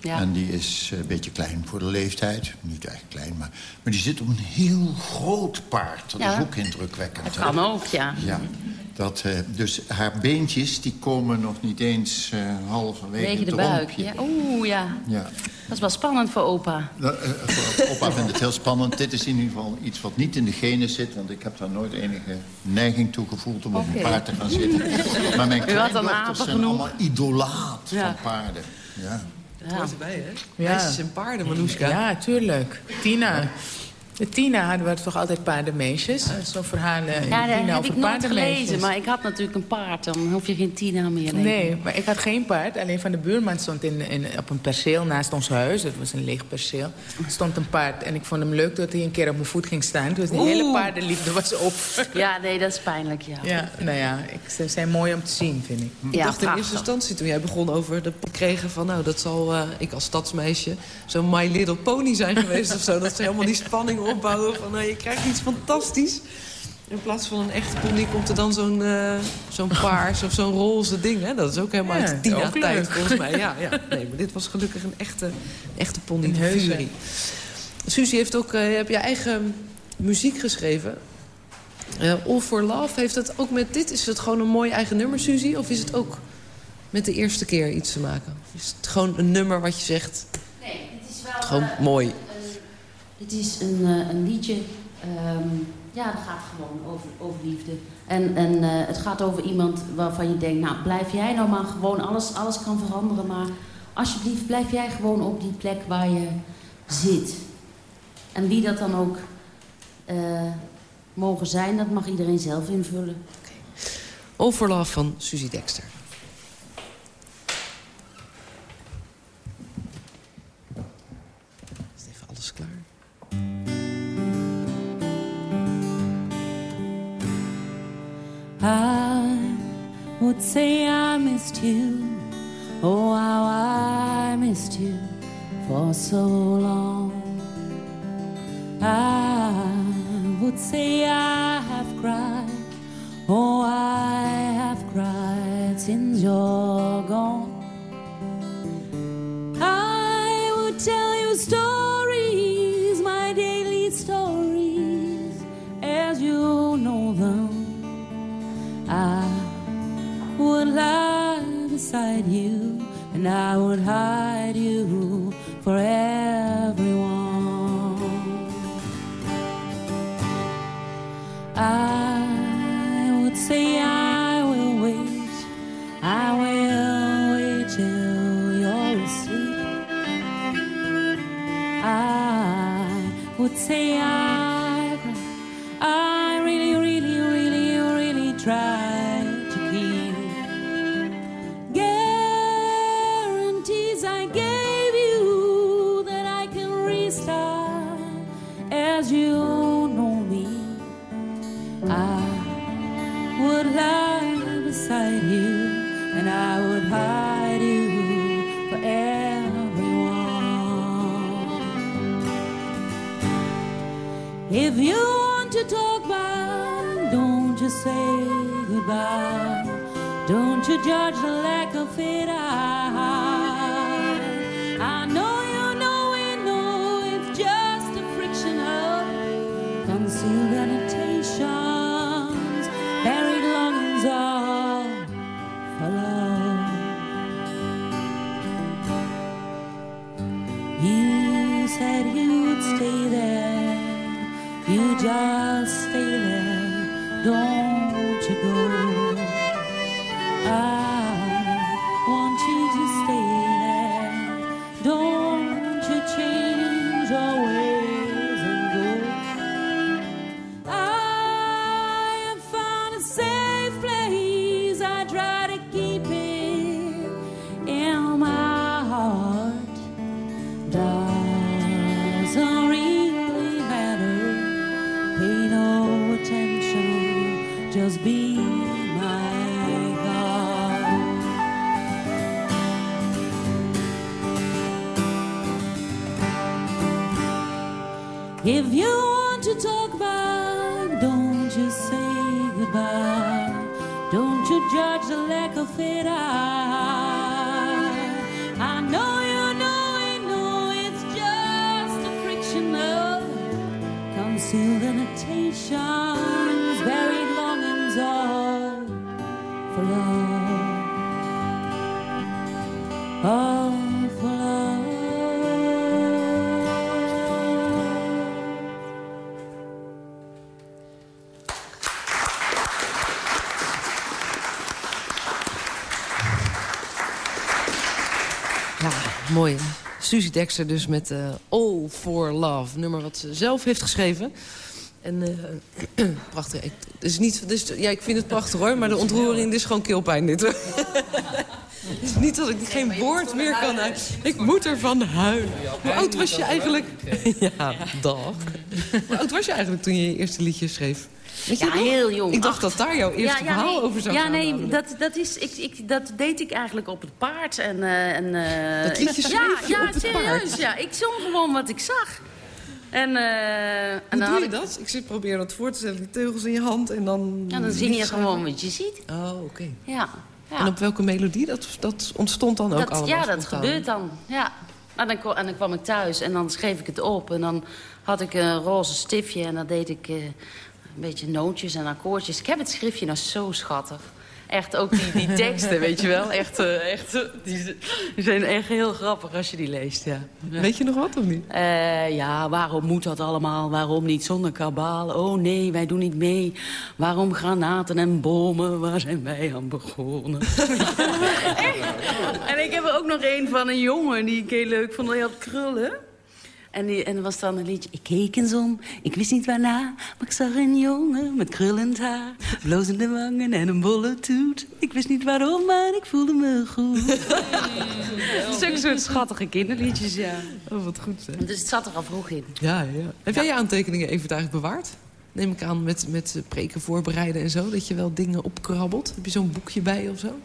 Ja. En die is een beetje klein voor de leeftijd. Niet echt klein, maar, maar die zit op een heel groot paard. Dat ja. is ook indrukwekkend. Dat kan ook, ja. ja. Dat, uh, dus haar beentjes die komen nog niet eens uh, halverwege Wegen de buik. Ja. Oeh, ja. ja. Dat is wel spannend voor opa. Uh, voor opa vindt het heel spannend. Dit is in ieder geval iets wat niet in de genen zit. Want ik heb daar nooit enige neiging toe gevoeld om okay. op een paard te gaan zitten. Maar mijn kleindochters zijn genoeg. allemaal idolaat van paarden. Ja. Dat hoort erbij, hè? Ja. Meisjes en paarden, Manuska. Ja, tuurlijk. Tina. De Tina hadden we toch altijd paardenmeisjes. Zo'n verhaal uh, ja, dat heb ik nooit gelezen. Maar ik had natuurlijk een paard. Dan hoef je geen Tina meer. Nee, maar ik had geen paard. Alleen van de buurman stond in, in, op een perceel naast ons huis. Het was een leeg perceel. Er stond een paard. En ik vond hem leuk dat hij een keer op mijn voet ging staan. Dus de hele paardenliefde was op. Ja, nee, dat is pijnlijk, ja. Ja, nou ja, ik, ze zijn mooi om te zien, vind ik. Ja, ik dacht in eerste instantie toen jij begon over de kregen van... nou, dat zal uh, ik als stadsmeisje zo'n My Little Pony zijn geweest of zo. Dat ze helemaal die spanning opbouwen van nou, je krijgt iets fantastisch. In plaats van een echte pony komt er dan zo'n uh, zo'n paars of zo'n roze ding. Hè? Dat is ook helemaal ja, uit Tina-tijd volgens mij. Ja, ja. Nee, maar dit was gelukkig een echte, echte pony. Een Fury. Suzy heeft ook, uh, heb je eigen muziek geschreven. Uh, All for Love, heeft het ook met dit? Is het gewoon een mooi eigen nummer, Suzy? Of is het ook met de eerste keer iets te maken? Is het gewoon een nummer wat je zegt... Nee, het is wel... Gewoon mooi. Het is een, uh, een liedje, um, ja, dat gaat gewoon over, over liefde. En, en uh, het gaat over iemand waarvan je denkt, nou blijf jij nou maar gewoon, alles, alles kan veranderen, maar alsjeblieft blijf jij gewoon op die plek waar je zit. En wie dat dan ook uh, mogen zijn, dat mag iedereen zelf invullen. Okay. Van Suzy Dexter. you. Oh, how I missed you for so long. I would say I have cried. Oh, I have cried since your would hide If you want to talk back, don't you say goodbye. Don't you judge the lack of it. I, I just feeling. Ja, mooi. Susie Dexter dus met eh, All for Love. Nummer wat ze zelf heeft geschreven. En eh, prachtig. Ik, is niet, is, ja, ik vind het prachtig hoor, maar de ontroering is gewoon keelpijn dit. hoor. Het is niet dat ik geen woord meer kan uit. Ik moet ervan huilen. Hoe oud was je eigenlijk? Ja, dag. Hoe oud was je eigenlijk toen je je eerste liedje schreef? Ja, heel jong. Ik dacht Acht. dat daar jouw eerste Ja, ja, verhaal nee, over zou Ja, gaan. nee, namelijk. dat, dat, is, ik, ik, dat deed ik eigenlijk op het paard. En, eh, en, eh, Dat liedje ik- schreef je ja, op het serieus, paard? Ja, ik zong gewoon wat ik zag. En, eh, en dan doe je ik- dat? Ik zit proberen dat voor te stellen. Die teugels in je hand en dan... Ja, dan zing je gewoon wat je ziet. Oh, oké. Ja. ja. En op welke melodie? Dat, dat ontstond dan ook dat, allemaal Ja, dat spontaan? gebeurt dan. Ja. En dan, en dan kwam ik thuis en dan schreef ik het op. En dan had ik een roze stiftje en dan deed ik een beetje nootjes en akkoordjes. Ik heb het schriftje nou zo schattig. Echt, ook die, die teksten, weet je wel. Echt, eh, echt, die, zijn echt heel grappig als je die leest, ja. Weet je nog wat of niet? Eh, ja, waarom moet dat allemaal? Waarom niet zonder kabaal? Oh nee, wij doen niet mee. Waarom granaten en bomen? Waar zijn wij aan begonnen? en ik heb er ook nog een van een jongen die ik heel leuk vond. Die had krullen. En, die, en er was dan een liedje. Ik keek eens om, ik wist niet waarna. Maar ik zag een jongen met krullend haar. Blozende wangen en een bolle toet. Ik wist niet waarom, maar ik voelde me goed. Zulke soort schattige kinderliedjes, ja. Oh, wat goed zeg. Dus het zat er al vroeg in. Ja, ja. Heb jij je aantekeningen even eigenlijk bewaard? Neem ik aan met, met preken voorbereiden en zo. Dat je wel dingen opkrabbelt. Heb je zo'n boekje bij of zo?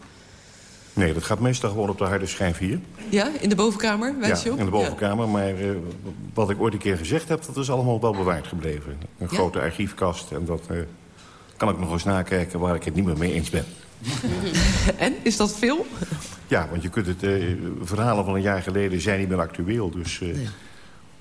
Nee, dat gaat meestal gewoon op de harde schijf hier. Ja, in de bovenkamer, wijs je ja, in de bovenkamer. Maar eh, wat ik ooit een keer gezegd heb, dat is allemaal wel bewaard gebleven. Een Ja? grote archiefkast. En dat eh, kan ik nog eens nakijken waar ik het niet meer mee eens ben. En, is dat veel? Ja, want je kunt het... eh, verhalen van een jaar geleden zijn niet meer actueel. Dus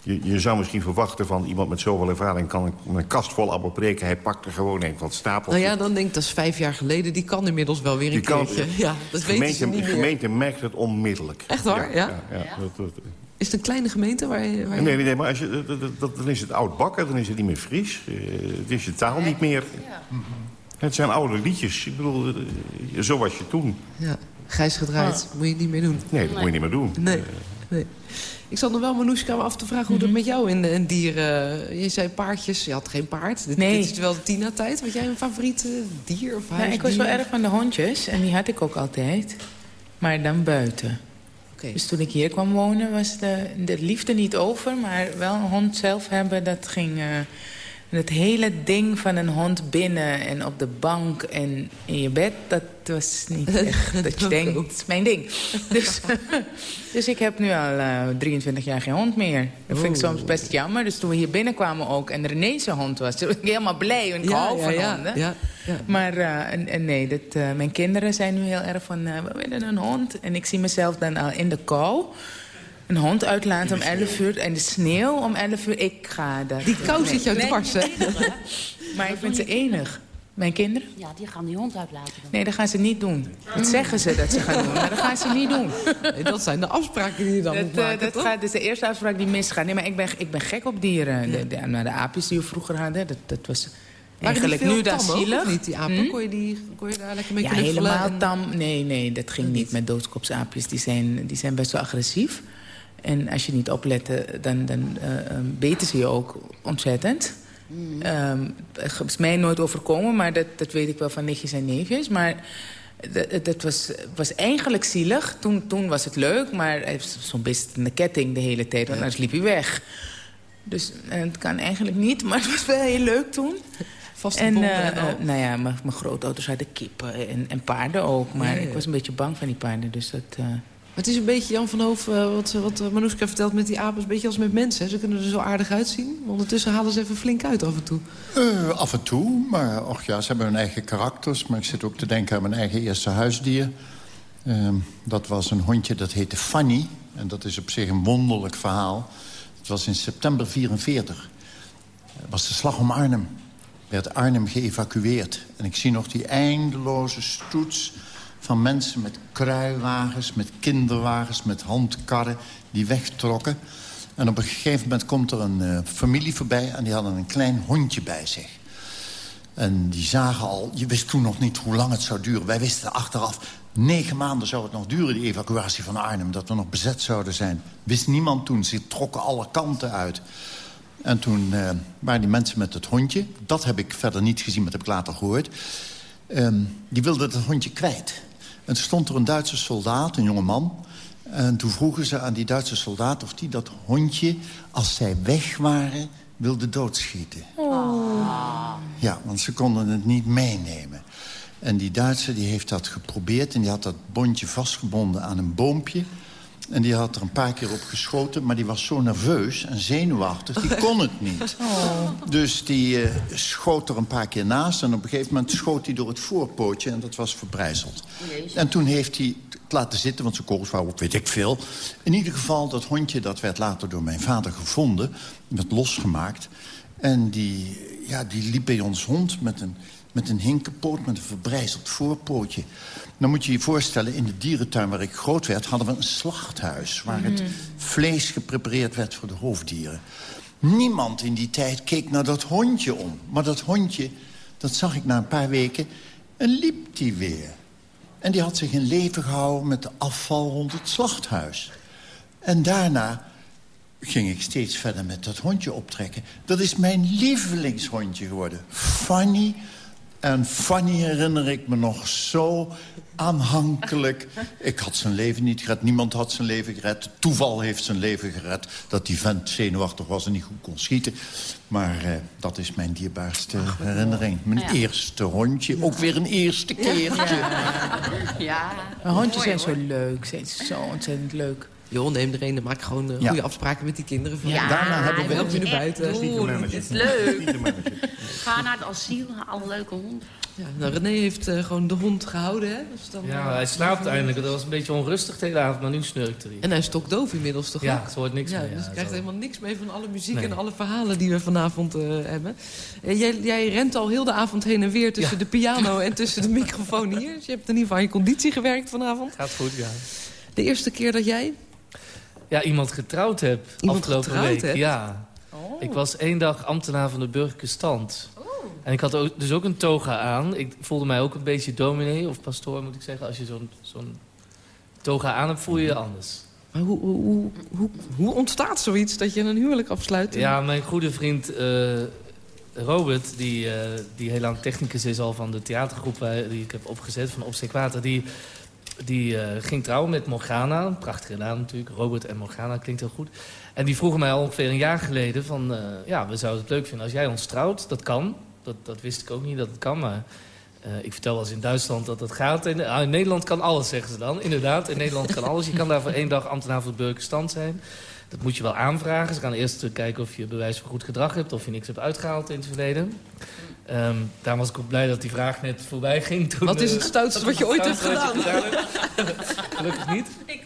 Je, je zou misschien verwachten van iemand met zoveel ervaring... kan een, een kast vol apotheken, hij pakt er gewoon een van het stapel. Nou ja, dan denk ik, dat is vijf jaar geleden. Die kan inmiddels wel weer een Die kan- keertje. Ja, dat de weten ze gemeente, niet de gemeente merkt het onmiddellijk. Echt waar? Ja? ja, dat- dat- Is het een kleine gemeente waar je... Waar je- Nee, nee, nee, maar als je, dat- dat- dat- dan is het oud bakken, dan is het niet meer Fries. Eh, het is je taal niet meer. Het zijn oude liedjes. Ik bedoel, eh, zo was je toen. Ja, grijs gedraaid. Moet je niet meer doen. Nee, dat moet je niet meer doen. Nee, nee. Ik zat nog wel, Manoushka, me af te vragen hoe Mhm. het met jou in de in dieren... Je zei paardjes, je had geen paard. Dit, Nee. dit is wel de Tina-tijd. Had jij een favoriet eh, dier of Nou, ik was wel erg van de hondjes en die had ik ook altijd. Maar dan buiten. Dus toen ik hier kwam wonen was de, de liefde niet over. Maar wel een hond zelf hebben, dat ging... eh, het hele ding van een hond binnen en op de bank en in je bed... dat was niet echt dat je denkt, het is mijn ding. Dus, dus ik heb nu al eh, 23 jaar geen hond meer. Dat vind ik soms best jammer. Dus toen we hier binnenkwamen ook en ineens een hond was... toen was ik helemaal blij, want ik Ja, hou ja, van ja, honden. ja. Maar eh, en, en nee, dat, eh, mijn kinderen zijn nu heel erg van... eh, we willen een hond. En ik zie mezelf dan al in de kou... een hond uitlaten om 11 uur... en de sneeuw om 11 uur. Ik ga dat... Die kou zit jou dwars, hè? Maar ik vind ze enig. Mijn kinderen? Ja, die gaan die hond uitlaten. dan. Nee, dat gaan ze niet doen. Dat zeggen ze dat ze gaan doen, maar dat gaan ze niet doen. Nee, dat zijn de afspraken die je dan Dat, moet eh, maken, dat toch? gaat, dat is de eerste afspraak die misgaat. Nee, maar ik ben, ik ben gek op dieren. De, de, nou, de aapjes die we vroeger hadden, dat, dat was eigenlijk nu dat zielig. niet, die apen? Hm? Kon, je die, kon je daar lekker mee Ja, knuffelen? helemaal en- tam. Nee, nee, dat ging niet niet. met doodskopsaapjes. Die zijn, die zijn best wel agressief. En als je niet oplette, dan, dan eh, eh, beten ze je ook ontzettend. Mm. Ehm, Het is mij nooit overkomen, maar dat, dat weet ik wel van nichtjes en neefjes. Maar dat, dat was, was eigenlijk zielig. Toen, toen was het leuk, maar hij heeft zo'n beest in de ketting de hele tijd. Want anders liep hij weg. Dus eh, het kan eigenlijk niet, maar het was wel heel leuk toen. Vastgebonden En, en, eh, nou ja, mijn grootouders hadden kippen en, en paarden ook. Maar ik was een beetje bang van die paarden. Dus dat, eh, Het is een beetje Jan van Hoof, eh, wat, wat eh, Manoushka vertelt met die apen... een beetje als met mensen. Ze kunnen er zo aardig uitzien. Maar ondertussen halen ze even flink uit af en toe. Eh, af en toe, maar och ja, ze hebben hun eigen karakters. Maar ik zit ook te denken aan mijn eigen eerste huisdier. Ehm, dat was een hondje, dat heette Fanny. En dat is op zich een wonderlijk verhaal. Het was in september 44. Het was de slag om Arnhem. Werd Arnhem geëvacueerd. En ik zie nog die eindeloze stoets van mensen met kruiwagens... met kinderwagens, met handkarren die wegtrokken. En op een gegeven moment komt er een eh, familie voorbij... en die hadden een klein hondje bij zich. En die zagen al, je wist toen nog niet hoe lang het zou duren. Wij wisten achteraf, negen maanden zou het nog duren, die evacuatie van Arnhem. Dat we nog bezet zouden zijn. Wist niemand toen, ze trokken alle kanten uit. En toen eh, waren die mensen met het hondje. Dat heb ik verder niet gezien, maar dat heb ik later gehoord. Ehm, die wilden het hondje kwijt. En toen stond er een Duitse soldaat, een jonge man... En toen vroegen ze aan die Duitse soldaat of die dat hondje... als zij weg waren, wilde doodschieten. Ja, want ze konden het niet meenemen. En die Duitser die heeft dat geprobeerd... en die had dat bondje vastgebonden aan een boompje... En die had er een paar keer op geschoten, maar die was zo nerveus en zenuwachtig, die kon het niet. Dus die eh, schoot er een paar keer naast en op een gegeven moment schoot hij door het voorpootje en dat was verbrijzeld. En toen heeft hij het laten zitten, want zijn kogels waren op weet ik veel. In ieder geval, dat hondje dat werd later door mijn vader gevonden, werd losgemaakt. En die, ja, die liep bij ons hond met een, met een hinkenpoot, met een verbrijzeld voorpootje. Dan moet je je voorstellen, in de dierentuin waar ik groot werd... hadden we een slachthuis waar het vlees geprepareerd werd voor de hoofddieren. Niemand in die tijd keek naar dat hondje om. Maar dat hondje, dat zag ik na een paar weken, en liep die weer. En die had zich in leven gehouden met de afval rond het slachthuis. En daarna ging ik steeds verder met dat hondje optrekken. Dat is mijn lievelingshondje geworden. Fanny. En Fanny herinner ik me nog zo aanhankelijk. Ik had zijn leven niet gered. Niemand had zijn leven gered. Toeval heeft zijn leven gered. Dat die vent zenuwachtig was en niet goed kon schieten. Maar eh, dat is mijn dierbaarste herinnering. Mijn Ja. eerste hondje. Ook weer een eerste keertje. Ja. hondjes zijn zo leuk. Ze zijn zo ontzettend leuk. Joh, neem er een en maak gewoon eh, Ja. goede afspraken met die kinderen. Van, Ja, Daarna hebben we- je naar buiten. doen. Het is leuk. Ga naar het asiel, haal een leuke hond. Ja, nou, René heeft uh, gewoon de hond gehouden, hè? Dus dan, ja, hij slaapt eindelijk. Dat was een beetje onrustig de hele avond, maar nu snurkt hij. En hij is stokdoof inmiddels, toch Ja, ook? ze hoort niks ja, meer. Dus Ja, hij krijgt zo. helemaal niks mee van alle muziek Nee. en alle verhalen die we vanavond uh, hebben. Uh, jij, jij, rent al heel de avond heen en weer tussen Ja. de piano en tussen de microfoon hier. Dus je hebt in ieder geval aan je conditie gewerkt vanavond. Gaat goed, ja. De eerste keer dat jij... Ja, iemand getrouwd heb Iemand afgelopen getrouwd week. hebt? Ja. Oh. Ik was één dag ambtenaar van de burgerlijke stand. En ik had ook, dus ook een toga aan. Ik voelde mij ook een beetje dominee of pastoor, moet ik zeggen. Als je zo'n zo'n toga aan hebt, voel je je anders. Maar hoe, hoe, hoe, hoe, ontstaat zoiets dat je een huwelijk afsluit? Ja, mijn goede vriend eh, Robert, die, eh, die heel lang technicus is al van de theatergroep die ik heb opgezet, van Obsequater, die, die eh, ging trouwen met Morgana. Prachtige naam natuurlijk. Robert en Morgana klinkt heel goed. En die vroegen mij al ongeveer een jaar geleden van... eh, ja, we zouden het leuk vinden als jij ons trouwt. Dat kan. Dat, dat wist ik ook niet dat het kan, maar... eh, ik vertel eens in Duitsland dat dat gaat. In, Nederland kan alles, zeggen ze dan. Inderdaad, in Nederland kan alles. Je kan daar voor één dag ambtenaar voor de burgerlijke stand zijn. Dat moet je wel aanvragen. Ze gaan eerst kijken of je bewijs van goed gedrag hebt... of je niks hebt uitgehaald in het verleden. Ehm daarom was ik ook blij dat die vraag net voorbij ging. Toen, Wat is eh, het stoutste wat je ooit hebt gedaan? Gelukkig niet. Ik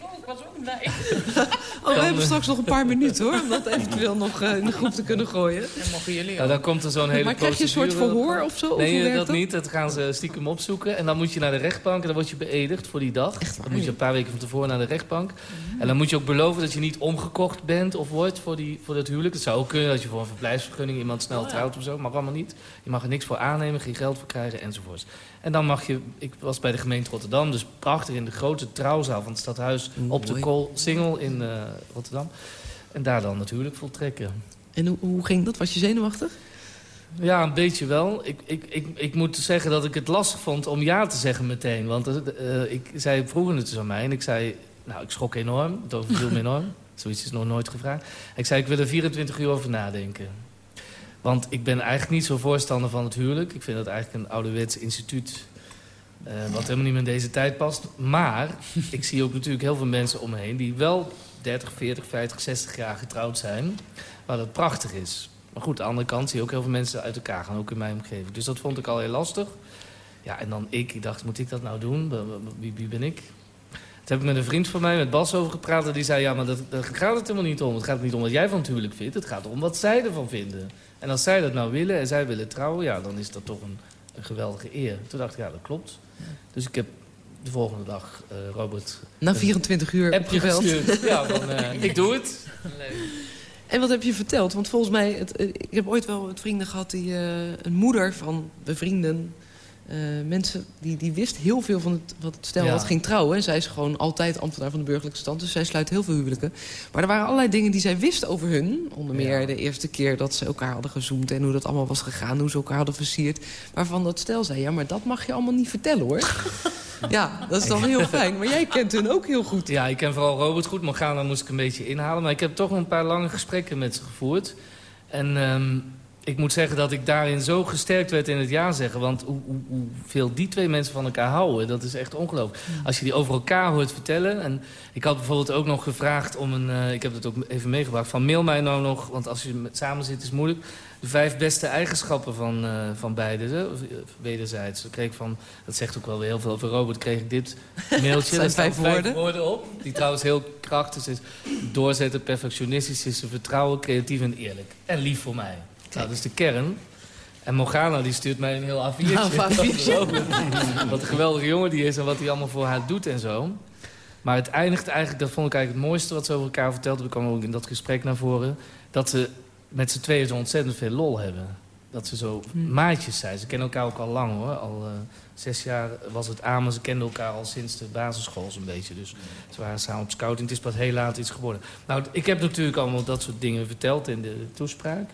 blij. Oh, we hebben straks nog een paar minuten hoor. Om dat eventueel nog uh, in de groep te kunnen gooien. En mogen jullie Ja, dan komt er zo'n hele Maar krijg je een soort verhoor of zo? Nee, dat niet. Dat gaan ze stiekem opzoeken. En dan moet je naar de rechtbank en dan word je beëdigd voor die dag. Dan moet je een paar weken van tevoren naar de rechtbank. En dan moet je ook beloven dat je niet omgekocht bent of wordt voor, die, voor dat huwelijk. Het zou ook kunnen dat je voor een verblijfsvergunning iemand snel trouwt of zo. Mag allemaal niet. Je mag er niks voor aannemen, geen geld voor krijgen enzovoorts. En dan mag je... Ik was bij de gemeente Rotterdam, dus prachtig in de grote trouwzaal van het stadhuis op de. Kool Singel in eh, Rotterdam. En daar dan natuurlijk voltrekken. En hoe, hoe ging dat? Was je zenuwachtig? Ja, een beetje wel. Ik, ik, ik, ik moet zeggen dat ik het lastig vond om ja te zeggen meteen. Want eh, ik zei vroeger het dus aan mij en ik zei... Nou, ik schrok enorm. Het overviel me enorm. Zoiets is nog nooit gevraagd. Ik zei, ik wil er 24 uur over nadenken. Want ik ben eigenlijk niet zo voorstander van het huwelijk. Ik vind dat eigenlijk een ouderwets instituut... eh, wat helemaal niet meer in deze tijd past. Maar ik zie ook natuurlijk heel veel mensen om me heen... die wel 30, 40, 50, 60 jaar getrouwd zijn. Waar dat prachtig is. Maar goed, aan de andere kant zie je ook heel veel mensen uit elkaar gaan. Ook in mijn omgeving. Dus dat vond ik al heel lastig. Ja, en dan ik. Ik dacht, moet ik dat nou doen? Wie, wie ben ik? Toen heb ik met een vriend van mij, met Bas, over gepraat. En die zei, ja, maar daar gaat het helemaal niet om. Het gaat niet om wat jij van het huwelijk vindt. Het gaat om wat zij ervan vinden. En als zij dat nou willen en zij willen trouwen... ja, dan is dat toch een, een geweldige eer. Toen dacht ik, ja, dat klopt. Dus ik heb de volgende dag uh, Robert... Na 24 uur appje opgebeld. gestuurd. Ja, van, uh, ik doe het. En wat heb je verteld? Want volgens mij, het, eh, ik heb ooit wel wat vrienden gehad... die uh, een moeder van bevrienden... Uh, mensen die, die wist heel veel van het, wat het stel Ja. wat ging trouwen. En zij is gewoon altijd ambtenaar van de burgerlijke stand. Dus zij sluit heel veel huwelijken. Maar er waren allerlei dingen die zij wist over hun. Onder meer Ja. de eerste keer dat ze elkaar hadden gezoomd... en hoe dat allemaal was gegaan, hoe ze elkaar hadden versierd. Waarvan dat stel zei, ja, maar dat mag je allemaal niet vertellen, hoor. ja, dat is dan heel fijn. Maar jij kent hun ook heel goed. Ja, ik ken vooral Robert goed. Morgana moest ik een beetje inhalen. Maar ik heb toch een paar lange gesprekken met ze gevoerd. En um, ik moet zeggen dat ik daarin zo gesterkt werd in het ja zeggen. Want hoe, hoe, hoeveel die twee mensen van elkaar houden, dat is echt ongelooflijk. Als je die over elkaar hoort vertellen. En ik had bijvoorbeeld ook nog gevraagd om een... Uh, ik heb het ook even meegebracht. Van mail mij nou nog, want als je met, samen zit is het moeilijk. De vijf beste eigenschappen van, uh, van beide, hè, wederzijds. Dat, kreeg ik van, dat zegt ook wel weer heel veel over Robert. kreeg ik dit mailtje. zijn vijf woorden. vijf woorden op. Die trouwens heel krachtig is. Doorzetten, perfectionistisch is vertrouwen, creatief en eerlijk. En lief voor mij. Nou, dat is de kern. En Morgana die stuurt mij een heel A4'tje. Nou, wat een geweldige jongen die is en wat hij allemaal voor haar doet en zo. Maar het eindigt eigenlijk, dat vond ik eigenlijk het mooiste wat ze over elkaar verteld hebben. kwam ook in dat gesprek naar voren. Dat ze met z'n tweeën zo ontzettend veel lol hebben. Dat ze zo Hm. maatjes zijn. Ze kennen elkaar ook al lang hoor. Al uh, zes jaar was het aan, maar ze kenden elkaar al sinds de basisschool zo'n beetje. Dus ze waren samen op scouting. Het is pas heel laat iets geworden. Nou, ik heb natuurlijk allemaal dat soort dingen verteld in de toespraak.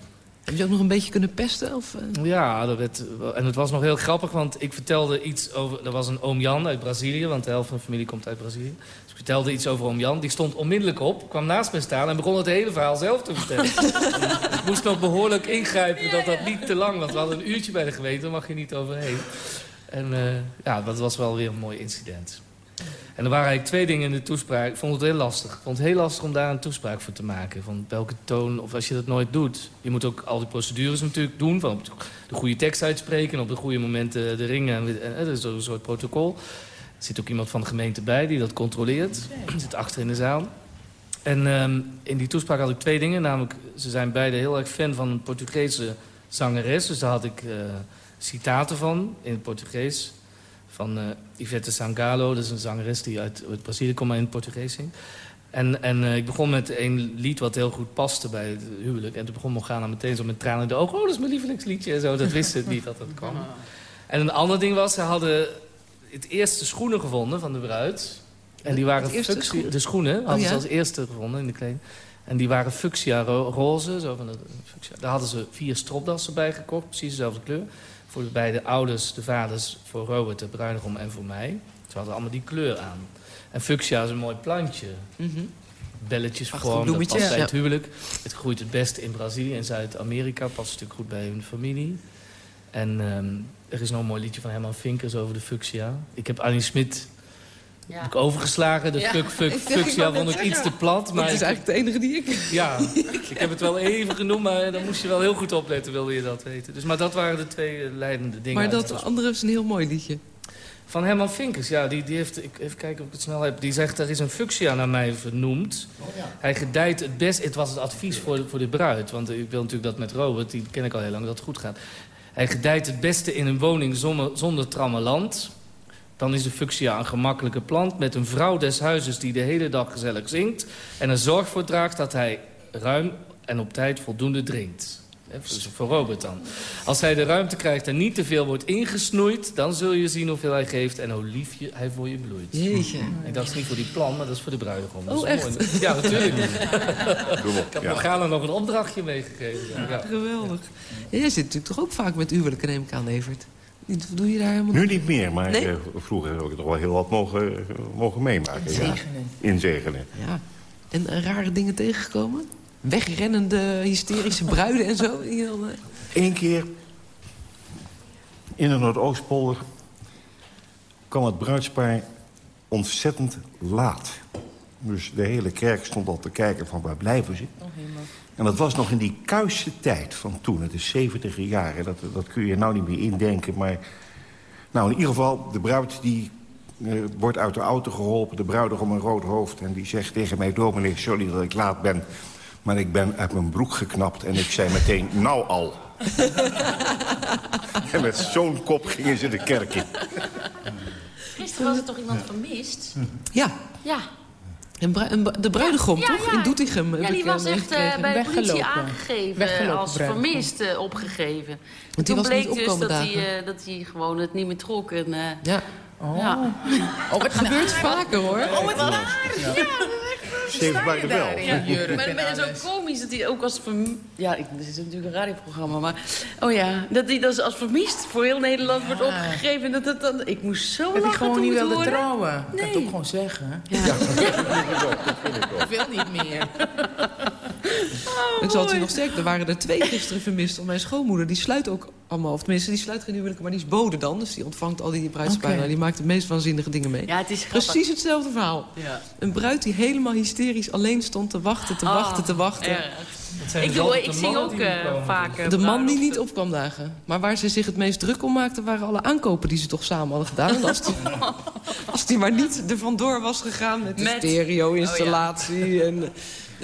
Heb je ook nog een beetje kunnen pesten? Of, uh... Ja, dat werd, en het was nog heel grappig, want ik vertelde iets over... Er was een oom Jan uit Brazilië, want de helft van de familie komt uit Brazilië. Dus ik vertelde iets over oom Jan. Die stond onmiddellijk op, kwam naast me staan... en begon het hele verhaal zelf te vertellen. ik moest nog behoorlijk ingrijpen dat dat niet te lang was. We hadden een uurtje bij de gemeente, daar mag je niet overheen. En uh, ja, dat was wel weer een mooi incident. En er waren eigenlijk twee dingen in de toespraak. Ik vond het heel lastig. Ik vond het heel lastig om daar een toespraak voor te maken. Van welke toon, of als je dat nooit doet. Je moet ook al die procedures natuurlijk doen. Van op de goede tekst uitspreken. En op de goede momenten de ringen. Dat is een soort protocol. Er zit ook iemand van de gemeente bij die dat controleert. Zit achter in de zaal. En um, in die toespraak had ik twee dingen. Namelijk, ze zijn beide heel erg fan van een Portugese zangeres. Dus daar had ik uh, citaten van in het Portugees. Van uh, Ivete Sangalo, dat is een zangeres die uit, uit Brazilië komt, maar in het Portugees zingt. En, en uh, ik begon met een lied wat heel goed paste bij het huwelijk. En toen begon Morgana meteen zo met tranen in de ogen. Oh, dat is mijn lievelingsliedje en zo. Dat wist het niet dat het kwam. En een ander ding was, ze hadden het eerste schoenen gevonden van de bruid. En die waren schoen? de schoenen hadden oh, ja? ze als eerste gevonden in de kleding. En die waren fuchsia ro roze. Zo van de, fuchsia. Daar hadden ze vier stropdassen bij gekocht, precies dezelfde kleur. Voor de beide ouders, de vaders, voor Robert, de bruidegom en voor mij. Ze hadden allemaal die kleur aan. En fuchsia is een mooi plantje. Mm -hmm. Belletjesvorm, dat past bij het huwelijk. Het groeit het beste in Brazilië en Zuid-Amerika. Past natuurlijk goed bij hun familie. En um, er is nog een mooi liedje van Herman Vinkers over de fuchsia. Ik heb Annie Smit ja. Heb ik overgeslagen. De ja. fuck, fuck, fuchsia vond ik iets te plat. Maar dat is eigenlijk de enige die ik... Ja, ik heb het wel even genoemd, maar dan moest je wel heel goed opletten, wilde je dat weten. Dus, maar dat waren de twee leidende dingen. Maar dat andere is een heel mooi liedje. Van Herman Vinkers, ja, die, die heeft, ik, even kijken of ik het snel heb. Die zegt, er is een fuchsia naar mij vernoemd. Oh, ja. Hij gedijt het best, het was het advies voor de, voor de bruid. Want ik wil natuurlijk dat met Robert, die ken ik al heel lang, dat het goed gaat. Hij gedijt het beste in een woning zonder, zonder trammeland. Dan is de fuchsia een gemakkelijke plant met een vrouw des huizes die de hele dag gezellig zingt... en er zorg voor draagt dat hij ruim en op tijd voldoende drinkt. Dus voor Robert dan. Als hij de ruimte krijgt en niet te veel wordt ingesnoeid... dan zul je zien hoeveel hij geeft en hoe lief je, hij voor je bloeit. Jeetje. En dat is niet voor die plan, maar dat is voor de bruidegom. Oh, echt? Ja, natuurlijk. Ik heb Morgana nog een opdrachtje meegegeven. Ja. Geweldig. Jij zit natuurlijk toch ook vaak met huwelijken, neem ik aan, Evert? Doe je daar helemaal Nu niet meer, maar nee? uh, vroeger heb ik toch wel heel wat mogen, mogen meemaken. Inzegenen. Ja. Inzegenen. Ja. En uh, rare dingen tegengekomen? Wegrennende hysterische bruiden en zo? Eén keer in de Noordoostpolder kwam het bruidspaar ontzettend laat. Dus de hele kerk stond al te kijken van waar blijven ze. Oh, en dat was nog in die kuisse tijd van toen. Het is 70 jaar, dat, dat kun je nou niet meer indenken. Maar nou, in ieder geval, de bruid die uh, wordt uit de auto geholpen. De bruidegom een rood hoofd. En die zegt tegen mij, dominee, sorry dat ik laat ben. Maar ik ben uit mijn broek geknapt. En ik zei meteen, nou al. en met zo'n kop gingen ze de kerk in. Gisteren was er toch iemand vermist? Ja. Ja. En de bruidegom, ja, toch? Ja. In Doetinchem. Ja, die was echt uh, bij de politie aangegeven. als vermist uh, opgegeven. Want toen was bleek niet dus dat hij, uh, dat hij gewoon het niet meer trok. En, ja. Oh. ja. Oh, het gebeurt vaker, hoor. Oh, wat waar. Ja. Steven bij de bel. Ja, maar het is zo komisch dat hij ook als vermist... Ja, ik, dit is natuurlijk een radioprogramma, maar... Oh ja, dat hij dus als vermist voor heel Nederland ja. wordt opgegeven. Dat het dan, ik moest zo dat lachen hij gewoon niet wilde horen. trouwen. Nee. Ik kan het ook gewoon zeggen. Ja. ja. ik wil niet meer. Oh, ik zal het u nog sterk. Er waren er twee gisteren vermist. Want mijn schoonmoeder, die sluit ook allemaal... Of tenminste, die sluit geen huwelijken, maar die is bode dan. Dus die ontvangt al die bruidsparen. Okay. Die maakt de meest waanzinnige dingen mee. Ja, het is Precies hetzelfde verhaal. Ja. Een bruid die helemaal hysterisch alleen stond te wachten, te oh, wachten, te wachten. Ja. Ik, doe, ik zie ook uh, vaak... de man die niet op kwam dagen. Maar waar ze zich het meest druk om maakten... waren alle aankopen die ze toch samen hadden gedaan. En als die, als die maar niet er vandoor was gegaan met de met... stereo-installatie... Oh, ja. en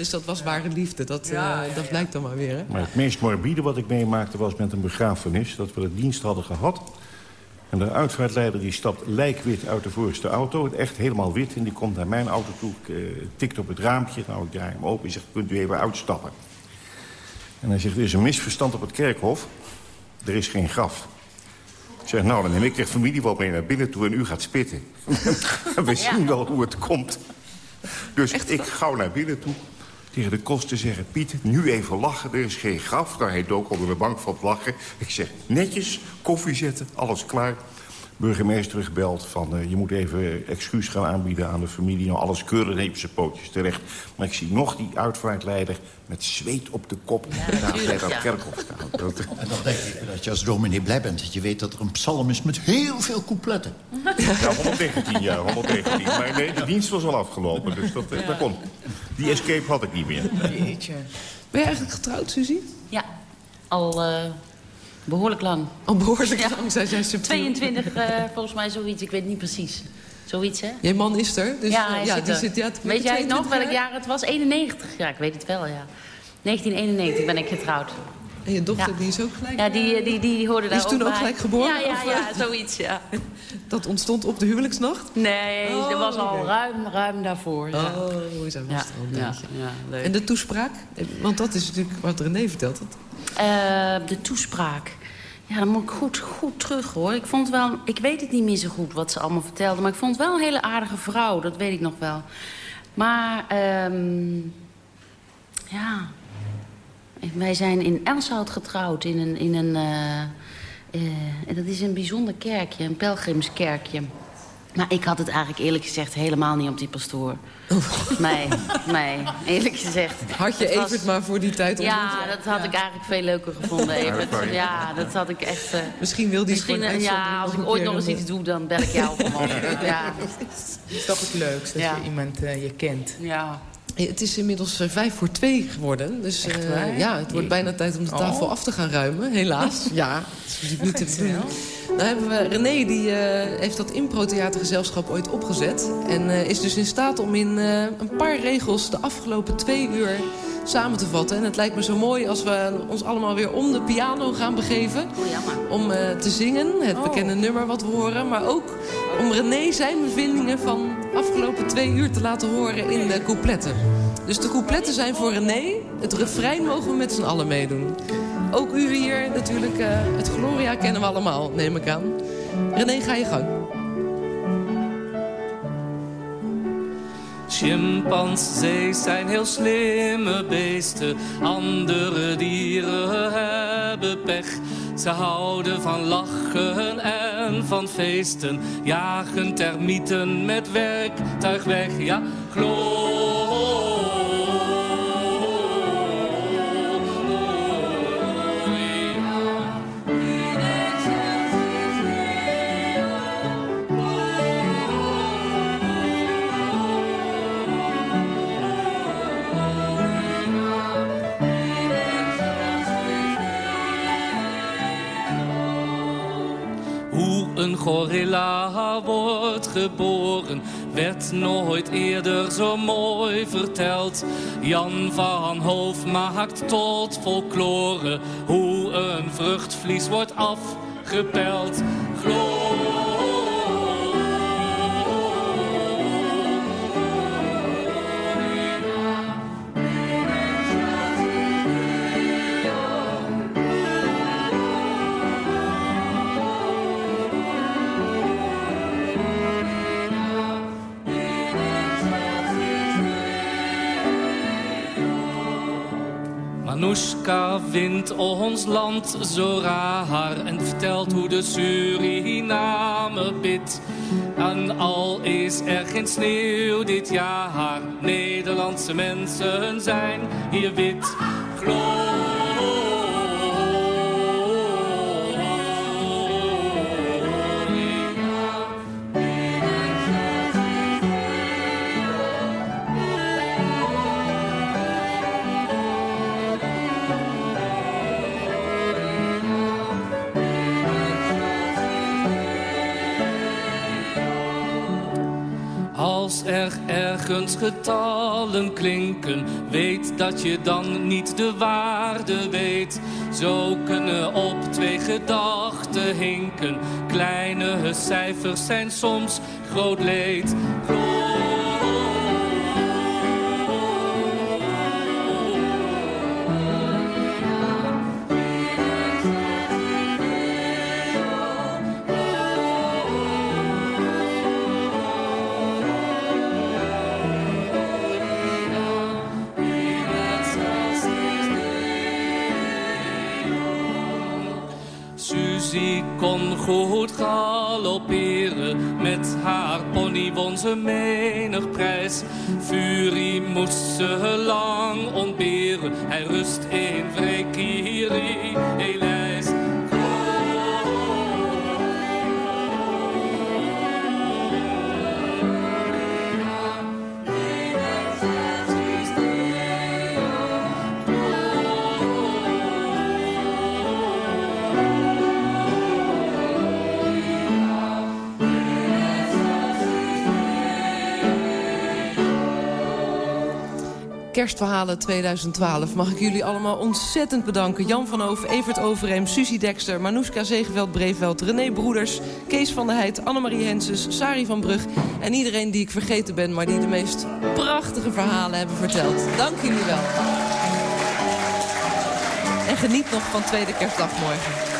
dus dat was ware liefde. Dat, ja, uh, dat blijkt dan maar weer. Hè? Maar het meest morbide wat ik meemaakte was met een begrafenis. Dat we de dienst hadden gehad. En de uitvaartleider die stapt lijkwit uit de voorste auto. Echt helemaal wit. En die komt naar mijn auto toe. Ik, uh, tikt op het raampje. Nou, ik draai hem open. en zegt, kunt u even uitstappen? En hij zegt, er is een misverstand op het kerkhof. Er is geen graf. Ik zeg, nou, dan neem ik de familie wel mee naar binnen toe en u gaat spitten. en we zien ja. wel hoe het komt. Dus Echt? ik gauw naar binnen toe tegen de kosten zeggen... Piet, nu even lachen, er is geen graf. Nou, hij dook onder de bank van het lachen. Ik zeg, netjes, koffie zetten, alles klaar. Burgemeester gebeld van... Uh, je moet even excuus gaan aanbieden aan de familie. Nou, alles keurig heeft zijn pootjes terecht. Maar ik zie nog die uitvaartleider met zweet op de kop... Ja, naast bij dat kerkhof staan. Dat... En dan denk ik dat je als dominee blij bent... dat je weet dat er een psalm is met heel veel coupletten. Ja, 119 jaar, 119. Maar nee, de dienst was al afgelopen, dus dat, ja. dat kon. Die escape had ik niet meer. Jeetje. Ben je eigenlijk getrouwd, Suzy? Ja, al... Uh... Behoorlijk lang. Al behoorlijk ja. lang, zij zijn subtiel. 22, uh, volgens mij zoiets. Ik weet niet precies. Zoiets, hè? Je man is er. Dus, ja, hij ja, zit, er. Zit, ja, weet jij nog welk jaar het was? 91. Ja, ik weet het wel, ja. 1991 ben ik getrouwd. En je dochter, ja. die is ook gelijk... Ja, die, die, die, die hoorde daar ook is toen ook, gelijk geboren? Ja, ja, ja, zoiets, ja. Dat ontstond op de huwelijksnacht? Nee, oh, dat was al ruim, ruim daarvoor. Ja. Oh, zij was ja, ja, ja, leuk. En de toespraak? Want dat is natuurlijk wat René verteld had. Uh, de toespraak. Ja, dan moet ik goed, goed terug, hoor. Ik, vond wel, ik weet het niet meer zo goed wat ze allemaal vertelde... maar ik vond het wel een hele aardige vrouw, dat weet ik nog wel. Maar, um, ja... Wij zijn in Elshout getrouwd, in een... In een uh, dat is een bijzonder kerkje, een pelgrimskerkje. Maar ik had het eigenlijk eerlijk gezegd helemaal niet op die pastoor. Nee, nee, eerlijk gezegd. Had je Evert was... maar voor die tijd ontmoet? Ja, dat had ja. ik eigenlijk veel leuker gevonden, Evert. Ja, dat had ik echt... Uh... Misschien wil die Misschien, uh, Ja, als ik ooit nog eens iets doe, dan bel ik jou gewoon. ja. Het is toch het leukste als ja. je iemand uh, je kent. Ja. Het is inmiddels uh, vijf voor twee geworden. Dus uh, ja, het wordt bijna tijd om de tafel oh. af te gaan ruimen, helaas. ja, dat is niet te doen. Dan hebben we René, die uh, heeft dat impro-theatergezelschap ooit opgezet. En is dus in staat om in een paar regels de afgelopen twee uur samen te vatten. En het lijkt me zo mooi als we ons allemaal weer om de piano gaan begeven. Oh, om te zingen, het oh. bekende nummer wat we horen. Maar ook om René zijn bevindingen van afgelopen twee uur te laten horen in de coupletten. Dus de coupletten zijn voor René. Het refrein mogen we met z'n allen meedoen. Ook u hier natuurlijk. Uh, het Gloria kennen we allemaal, neem ik aan. René, ga je gang. Chimpansees zijn heel slimme beesten. Andere dieren hebben pech. Ze houden van lachen en van feesten. Jagen termieten met werktuig weg. Ja, glorie. Gorilla wordt geboren, werd nooit eerder zo mooi verteld. Jan van Hoof maakt tot folklore hoe een vruchtvlies wordt afgepeld. Anoushka vindt ons land zo raar en vertelt hoe de Suriname bidt. En al is er geen sneeuw dit jaar, Nederlandse mensen zijn hier wit. Ergens getallen klinken, weet dat je dan niet de waarde weet. Zo kunnen op twee gedachten hinken, kleine cijfers zijn soms groot leed. Pony won ze menig prijs. Fury moest ze lang ontberen. Hij rust in Vrekiri. Kerstverhalen 2012 mag ik jullie allemaal ontzettend bedanken. Jan van Hoof, Evert Overeem, Susie Dekster, Manouska Zegeveld-Breeveld... René Broeders, Kees van der Heid, Annemarie Henses, Sari van Brug... en iedereen die ik vergeten ben, maar die de meest prachtige verhalen hebben verteld. Dank jullie wel. En geniet nog van tweede kerstdag morgen.